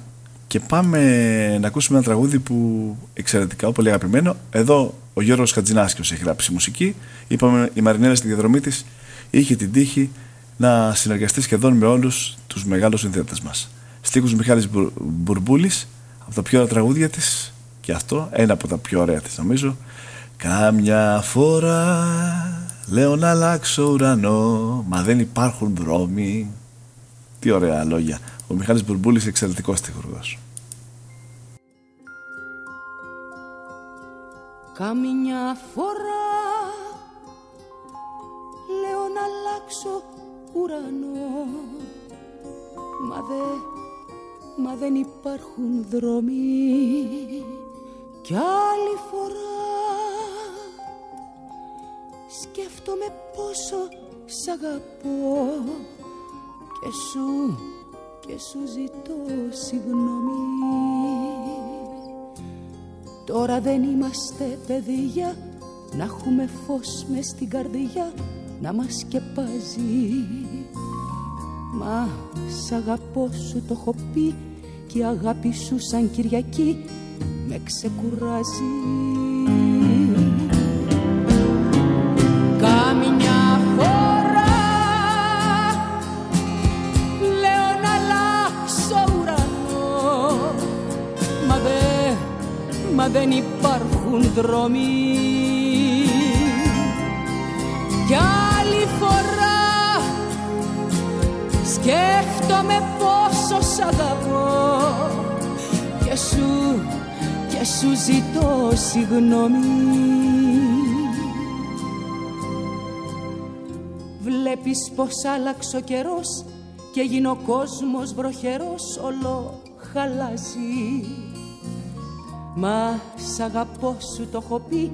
και πάμε να ακούσουμε ένα τραγούδι που εξαιρετικά, πολύ αγαπημένο. Εδώ ο Γιώργος Χατζινάσκιος έχει γράψει μουσική. Είπαμε η Μαρινέλα στη διαδρομή της είχε την τύχη να συνεργαστεί σχεδόν με όλους τους μεγάλους συνθέτες μας. Στίχους Μιχάλης Μπουρμπούλης από τα πιο ωραία τραγούδια της και αυτό ένα από τα πιο ωραία της νομίζω Κάμια φορά λέω να αλλάξω ουρανό μα δεν υπάρχουν δρόμοι τι ωραία λόγια ο Μιχάλης Μπουρμπούλης εξαιρετικός στιχουργός Κάμια φορά. Λέω να αλλάξω ουρανό. Μα, δε, μα δεν υπάρχουν δρόμοι. Κι άλλη φορά. Σκέφτομαι πόσο σ' αγαπώ. Και σου, και σου ζητώ συγγνώμη Τώρα δεν είμαστε παιδεία. Να έχουμε φως μες στην καρδιά. Να μας σκεπάζει. Μα σ' αγαπώ σου το έχω πει. Και η αγάπη σου σαν Κυριακή με ξεκουράζει μα δεν υπάρχουν δρόμοι. Κι άλλη φορά σκέφτομαι πόσο σ' αγαπώ. Και σου, και σου ζητώ συγγνώμη. Βλέπεις πως άλλαξε ο καιρός και γίνει ο κόσμος βροχερός όλο χαλάζει Μα σ' αγαπώ σου το έχω πει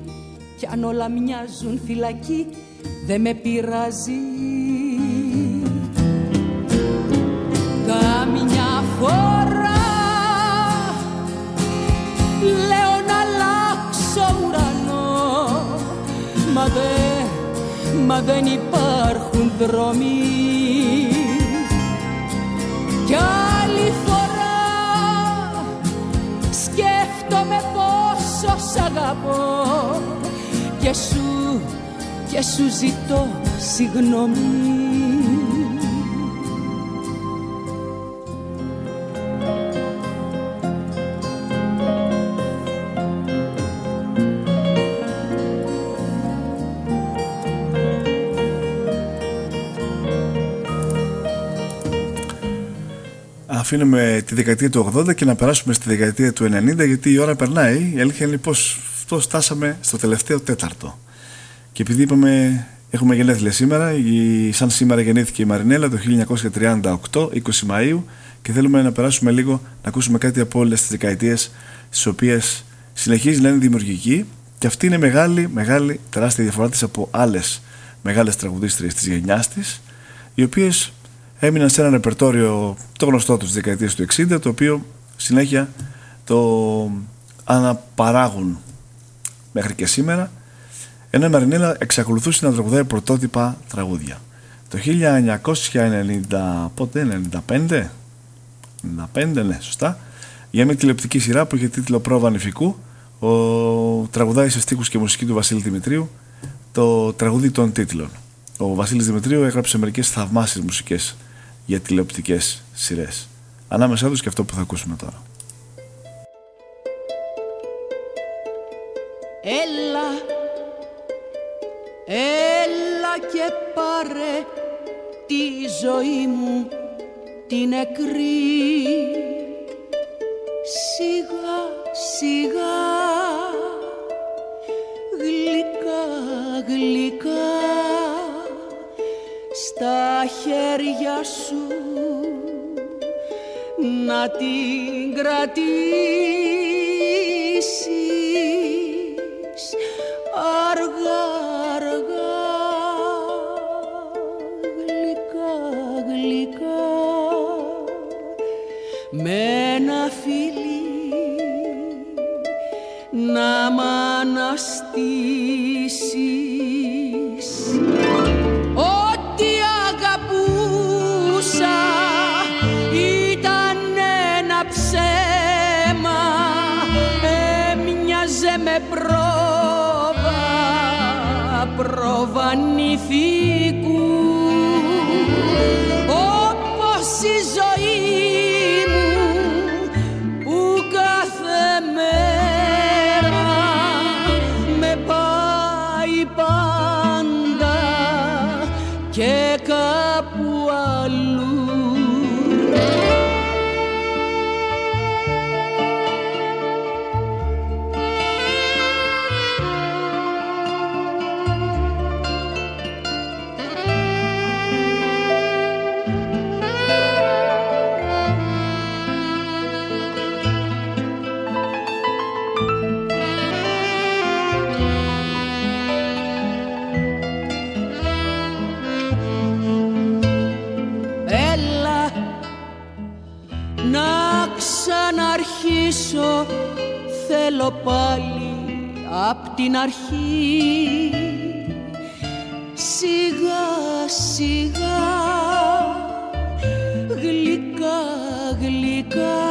κι αν όλα μοιάζουν φυλακή δε με πειράζει. Καμιά φορά λέω να αλλάξω ουρανό. Μα, δε, μα δεν υπάρχουν δρόμοι σ' αγαπώ. Και σου, και σου ζητώ συγγνώμη αφήνουμε τη δεκαετία του 80 και να περάσουμε στη δεκαετία του 90 γιατί η ώρα περνάει. Η αλήθεια είναι πως αυτό φτάσαμε στο τελευταίο τέταρτο. Και επειδή είπαμε έχουμε γενέθλια σήμερα, η, σαν σήμερα γεννήθηκε η Μαρινέλα το 1938, 20 Μαΐου και θέλουμε να περάσουμε λίγο να ακούσουμε κάτι από όλες τις δεκαετίες στις οποίες συνεχίζει να είναι δημιουργική και αυτή είναι μεγάλη, μεγάλη, τεράστια διαφορά της από άλλες μεγάλες τραγουδίστριες της γενιάς της οι οποίες έμειναν σε ένα ρεπερτόριο το γνωστό τους δεκαετίες του 60 το οποίο συνέχεια το αναπαράγουν μέχρι και σήμερα ενώ η Μαρινέλα εξακολουθούσε να τραγουδάει πρωτότυπα τραγούδια. Το 1990, πότε, 95, 95, ναι, σωστά, για μια τηλεοπτική σειρά που είχε τίτλο Πρόβα Νηφικού, ο τραγουδάει σε στίχους και μουσική του Βασίλη Δημητρίου το τραγούδι των τίτλων. Ο Βασίλης Δημητρίου έγραψε μερικές θαυμάσιες μουσικές για τηλεοπτικές σειρές. Ανάμεσά τους και αυτό που θα ακούσουμε τώρα. Έλα, έλα και πάρε τη ζωή μου την νεκρή Σιγά, σιγά, γλυκά, γλυκά στα χέρια σου να την κρατήσεις. Αργά αργά γλυκά γλυκά με ένα φιλί να μ' αναστήσεις νηφικού πάλι απ' την αρχή. Σιγά σιγά γλυκά γλυκά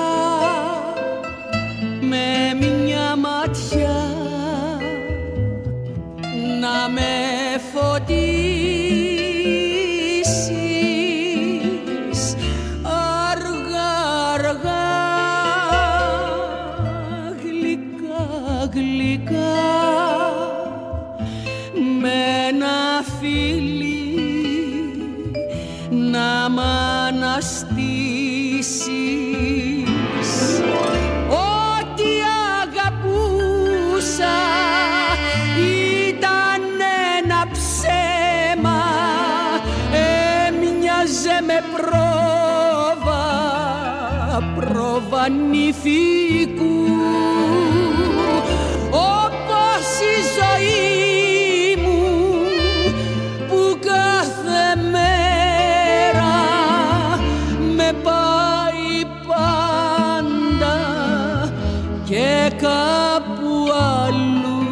πρόβα νηφικού όπως η ζωή μου που κάθε μέρα με πάει πάντα και κάπου αλλού.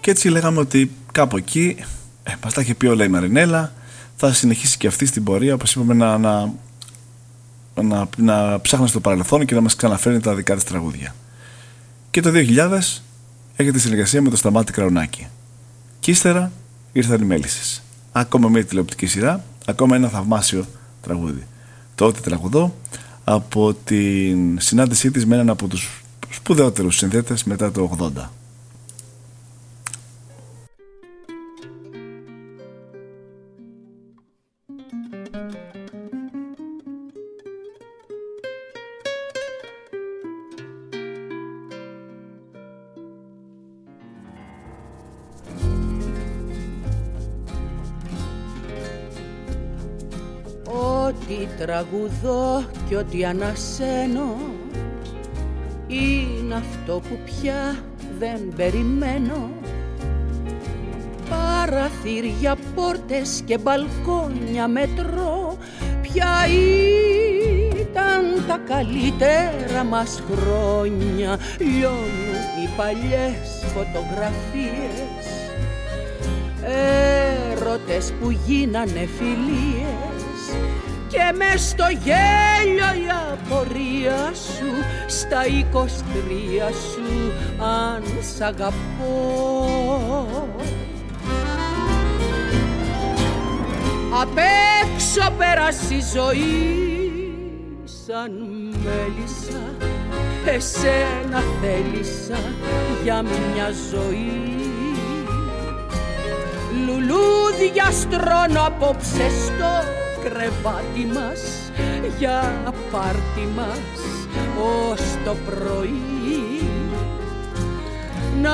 Και έτσι λέγαμε ότι κάπου εκεί, ε, μας τα είχε πει όλα η Μαρινέλα, θα συνεχίσει και αυτή στην πορεία, όπως είπαμε, να, να, να, να ψάχνει στο παρελθόν και να μας ξαναφέρει τα δικά της τραγούδια. Και το 2000 έχει τη συνεργασία με το Σταμάτη Κραουνάκη. Και ύστερα ήρθαν οι Μέλισσες. Ακόμα μια τηλεοπτική σειρά, ακόμα ένα θαυμάσιο τραγούδι. Τότε τραγουδό από την συνάντησή της με έναν από τους σπουδαιότερους συνδέτες μετά το 80. Τραγουδώ και ό,τι ανασένω. Είναι αυτό που πια δεν περιμένω. Παραθύρια, πόρτες και μπαλκόνια μετρώ. Ποια ήταν τα καλύτερα μας χρόνια. Λιώνουν οι παλιές φωτογραφίες. Έρωτες που γίνανε φιλίες και μες στο γέλιο η απορία σου στα εικοστρία σου αν σ' αγαπώ. Απ' έξω πέρασε η ζωή σαν μέλισσα εσένα θέλησα για μια ζωή. Λουλούδια στρώνω απόψε στο κρεβάτι μας για πάρτι μας ως το πρωί. Να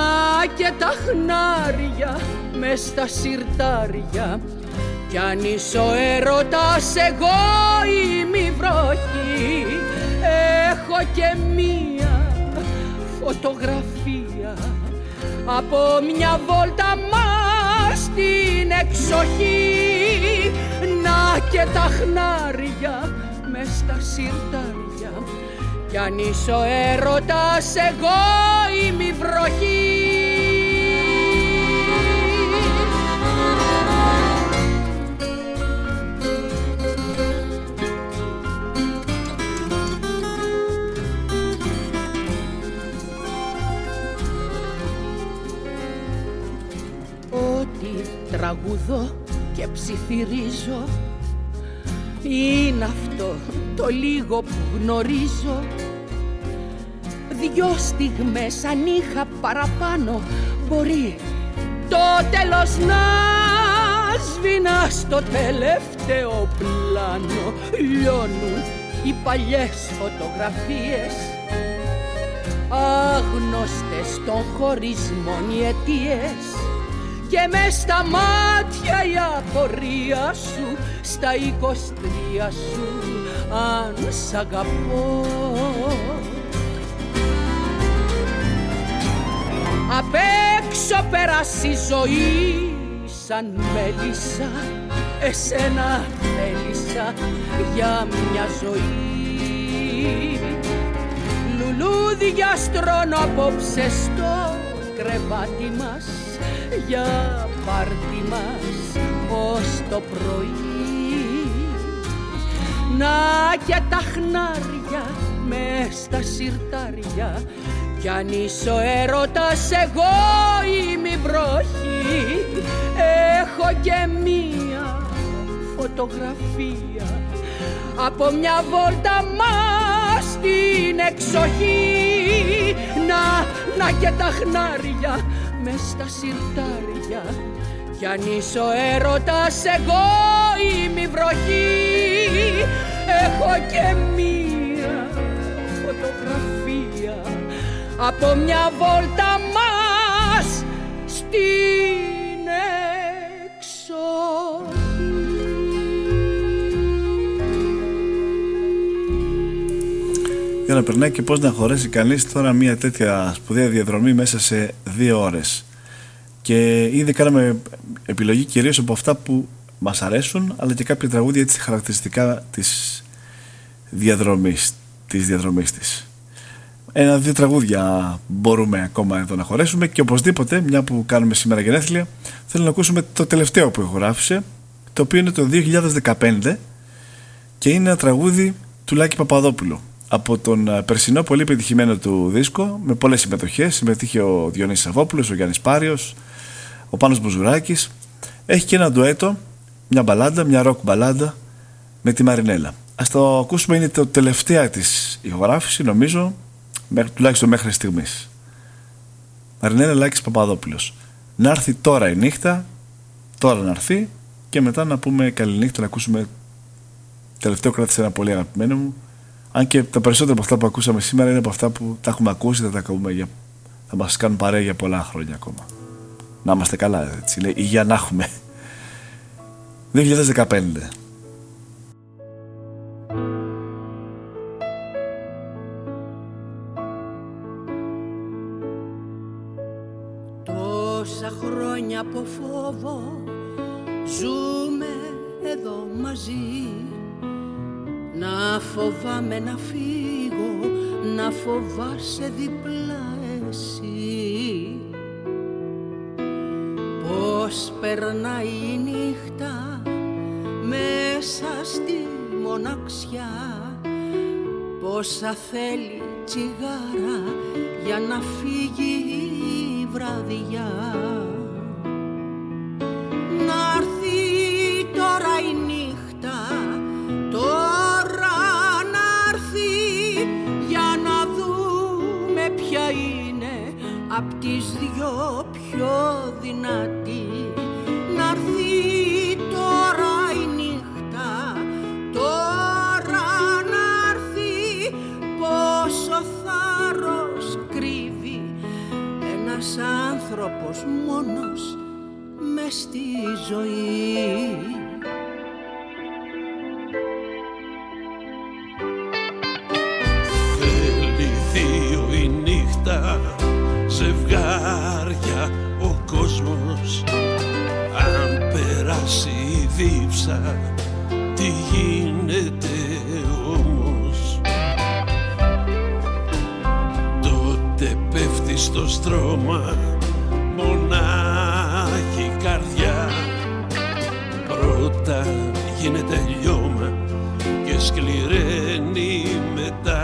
και τα χνάρια μες στα σιρτάρια κι αν είσαι ο έρωτας εγώ είμαι η βροχή. Έχω και μία φωτογραφία από μια βόλτα μας στην εξοχή. να και τα χνάρια μες στα σιρτάρια. Κι αν είσαι ο έρωτας εγώ είμαι η βροχή. Ό,τι τραγουδώ και ψιθυρίζω είναι αυτό το λίγο που γνωρίζω; Δυο στιγμές αν είχα παραπάνω μπορεί το τέλος να σβηνά στο τελευταίο πλάνο. Λιώνουν οι παλιές φωτογραφίες άγνωστες των χωρισμών οι αιτίες και μες στα μάτια η απορία σου στα εικοστρία σου αν σ' αγαπώ. Απ' έξω περάσει η ζωή σαν μέλισσα εσένα θέλησα για μια ζωή. Λουλούδια στρώνω απόψε στο κρεβάτι μας για πάρτι μας ως το πρωί. Να και τα χνάρια μες στα σιρτάρια. Κι αν είσαι ο έρωτας εγώ είμαι βροχή. Έχω και μία φωτογραφία Από μια βόλτα μας στην εξοχή. Να, να και τα χνάρια μες στα σιρτάρια. Κι αν είσαι ο έρωτας εγώ είμαι βροχή. Έχω και μία φωτογραφία από μια βόλτα μας στην Για να περνάει και πώς να χωρέσει κανείς τώρα μια τέτοια σπουδαία διαδρομή μέσα σε δύο ώρες. Και ήδη κάναμε επιλογή κυρίως από αυτά που μας αρέσουν αλλά και κάποια τραγούδια έτσι χαρακτηριστικά της διαδρομής, της διαδρομής της ένα-δύο τραγούδια μπορούμε ακόμα εδώ να χωρέσουμε και οπωσδήποτε, μια που κάνουμε σήμερα γενέθλια, θέλω να ακούσουμε το τελευταίο που ηχογράφησε, το οποίο είναι το 2015 και είναι ένα τραγούδι του Λάκη Παπαδόπουλου. Από τον ε, περσινό πολύ πετυχημένο του δίσκο, με πολλές συμμετοχές, συμμετείχε ο Διονύσης Σαββόπουλος, ο Γιάννης Πάριος, ο Πάνος Μπουζουράκης. Έχει και ένα ντουέτο, μια μπαλάντα, μια ροκ μπαλάντα με τη Μαρινέλα. Ας το ακούσουμε, είναι το τελευταία της ηχογράφηση νομίζω, μέχρι, τουλάχιστον μέχρι στιγμής. Μαρινέλα Λάκης Παπαδόπουλος. Να έρθει τώρα η νύχτα, τώρα να έρθει και μετά να πούμε καληνύχτα να ακούσουμε τελευταίο κράτησε ένα πολύ αγαπημένο μου αν και τα περισσότερα από αυτά που ακούσαμε σήμερα είναι από αυτά που τα έχουμε ακούσει θα τα ακούμε για, θα μας κάνουν παρέα για πολλά χρόνια ακόμα. Να είμαστε καλά έτσι λέει υγεία να έχουμε. 2015 από φόβο ζούμε εδώ μαζί να φοβάμαι να φύγω να φοβάσαι διπλά εσύ. Πώς περνάει η νύχτα μέσα στη μοναξιά. Πόσα θέλει τσιγάρα για να φύγει η βραδιά απ' τις δυο πιο δυνατή να έρθει τώρα η νύχτα τώρα να έρθει πόσο θάρρος κρύβει ένας άνθρωπος μόνος μες στη ζωή τι γίνεται όμως. Τότε πέφτει στο στρώμα μονάχη καρδιά. Πρώτα γίνεται λιώμα και σκληραίνει μετά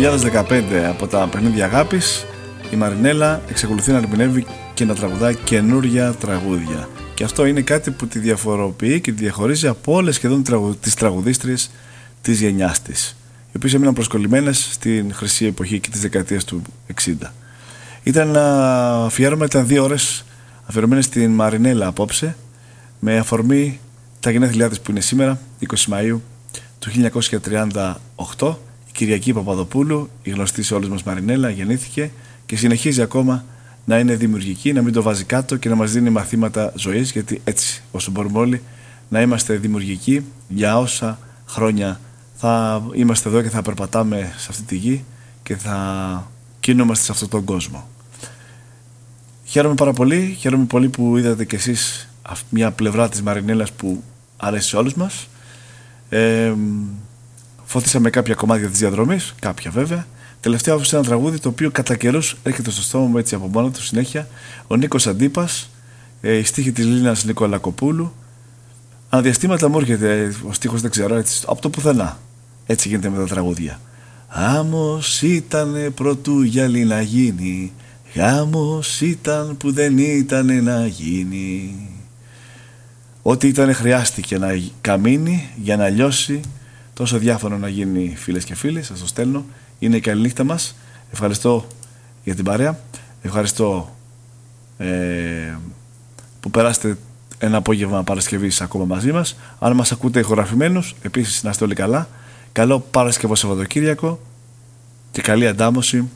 2015 από τα παιχνίδια αγάπης, η Μαρινέλα εξακολουθεί να ερμηνεύει και να τραγουδάει καινούργια τραγούδια. Και αυτό είναι κάτι που τη διαφοροποιεί και τη διαχωρίζει από όλες σχεδόν τις τραγουδίστριες της γενιάς της. οι οποίες έμειναν προσκολλημένες στην χρυσή εποχή και της δεκαετίας του 60. Ήταν ένα αφιέρωμα, ήταν δύο ώρες αφιερωμένες στην Μαρινέλα απόψε με αφορμή τα γενέθλιά της που είναι σήμερα, 20 Μαΐου του 1938 η Κυριακή Παπαδοπούλου, η γνωστή σε όλους μας Μαρινέλα, γεννήθηκε και συνεχίζει ακόμα να είναι δημιουργική, να μην το βάζει κάτω και να μας δίνει μαθήματα ζωής γιατί έτσι όσο μπορούμε όλοι να είμαστε δημιουργικοί για όσα χρόνια θα είμαστε εδώ και θα περπατάμε σε αυτή τη γη και θα κινούμαστε σε αυτόν τον κόσμο. Χαίρομαι πάρα πολύ, χαίρομαι πολύ που είδατε κι εσείς μια πλευρά της Μαρινέλας που αρέσει σε όλους μας. Ε, φωτίσαμε κάποια κομμάτια της διαδρομής, κάποια βέβαια. Τελευταία άφησε ένα τραγούδι το οποίο κατά καιρούς έρχεται στο στόμα μου έτσι από μόνο του συνέχεια. Ο Νίκος Αντίπας, ε, η στίχη της Λίνας Νικολακοπούλου. Αναδιαστήματα μου έρχεται ο στίχος δεν ξέρω έτσι, από το πουθενά. Έτσι γίνεται με τα τραγούδια. Άμος ήταν πρωτού γυαλί να γίνει Γάμος ήταν που δεν ήταν να γίνει Ό,τι ήταν χρειάστηκε να καμίνει για να λιώσει Τόσο διάφορο να γίνει φίλες και φίλοι Σας το στέλνω. Είναι η καλή νύχτα μας. Ευχαριστώ για την παρέα. Ευχαριστώ ε, που περάσετε ένα απόγευμα Παρασκευής ακόμα μαζί μας. Αν μας ακούτε ηχογραφημένους Επίσης να είστε όλοι καλά. Καλό Παρασκευό Σαββατοκύριακο και καλή αντάμωση.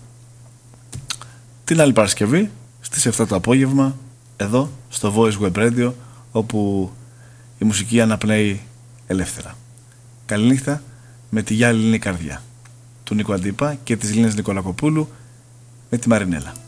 Την άλλη Παρασκευή στις 7 το απόγευμα εδώ στο Voice Web Radio όπου η μουσική αναπνέει ελεύθερα. Καληνύχτα με τη Γιάλη Καρδιά του Νίκο Αντίπα και της Λίνας Νικολακοπούλου με τη Μαρινέλα.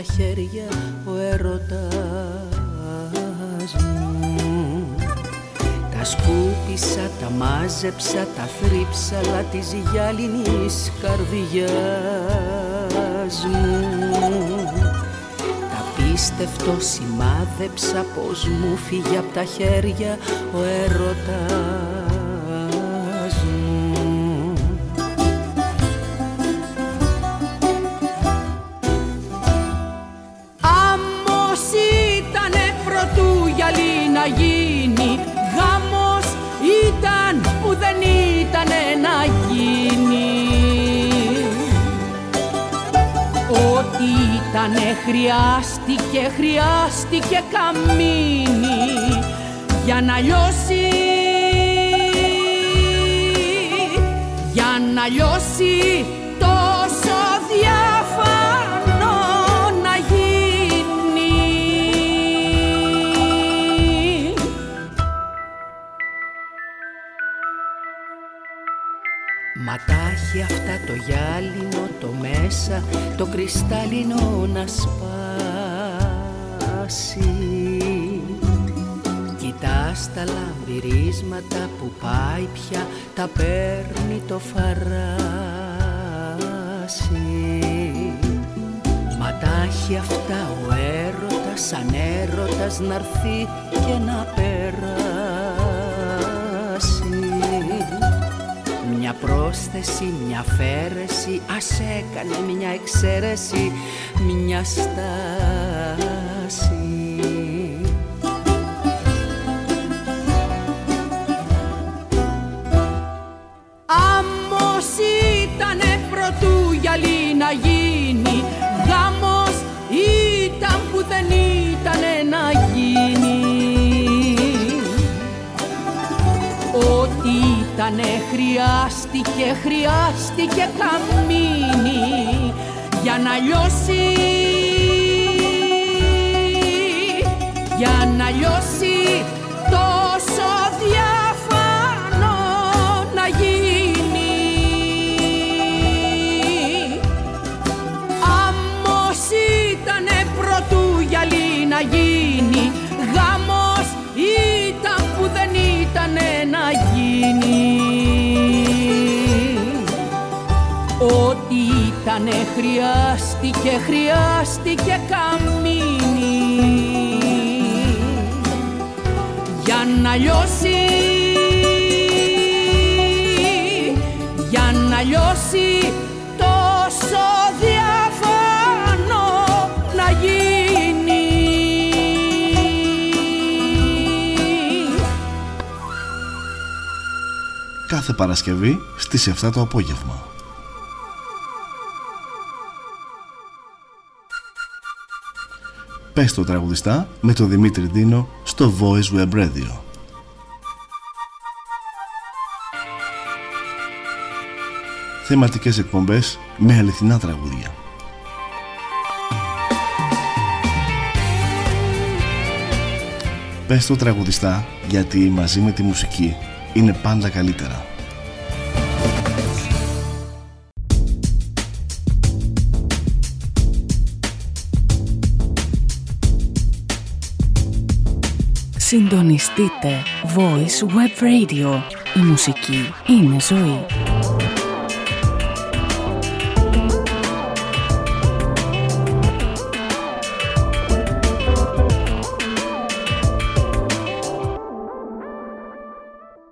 Απ' τα χέρια ο έρωτας μου. Τα σκούπισα, τα μάζεψα, τα θρύψαλα της γυάλινης καρδιάς μου. Τα πίστευτο σημάδεψα πως μου φύγει απ' τα χέρια ο έρωτας Ήτανε χρειάστηκε, χρειάστηκε καμίνι για να λιώσει. Για να λιώσει Ματάχει αυτά το γυάλινο το μέσα το κρυστάλλινο να σπάσει. Κοιτάς τα λαμπυρίσματα που πάει πια τα παίρνει το φαράσι. Ματάχει αυτά ο έρωτας σαν έρωτας να'ρθεί και να πρόσθεση, μια φέρεση Ας έκανε μια εξαίρεση, μια στάση Ήτανε χρειάστηκε, χρειάστηκε καμίνι για να λιώσει. Για να λιώσει ναι χρειάστηκε, χρειάστηκε καμίνι για να λιώσει για να λιώσει τόσο διαφανό να γίνει Κάθε Παρασκευή στις 7 το απόγευμα. Πες το τραγουδιστά με τον Δημήτρη Δίνο στο Voice Web Radio. Θεματικές εκπομπές με αληθινά τραγούδια. Πες το τραγουδιστά γιατί μαζί με τη μουσική είναι πάντα καλύτερα. Συντονιστείτε Voice Web Radio. Η μουσική είναι ζωή.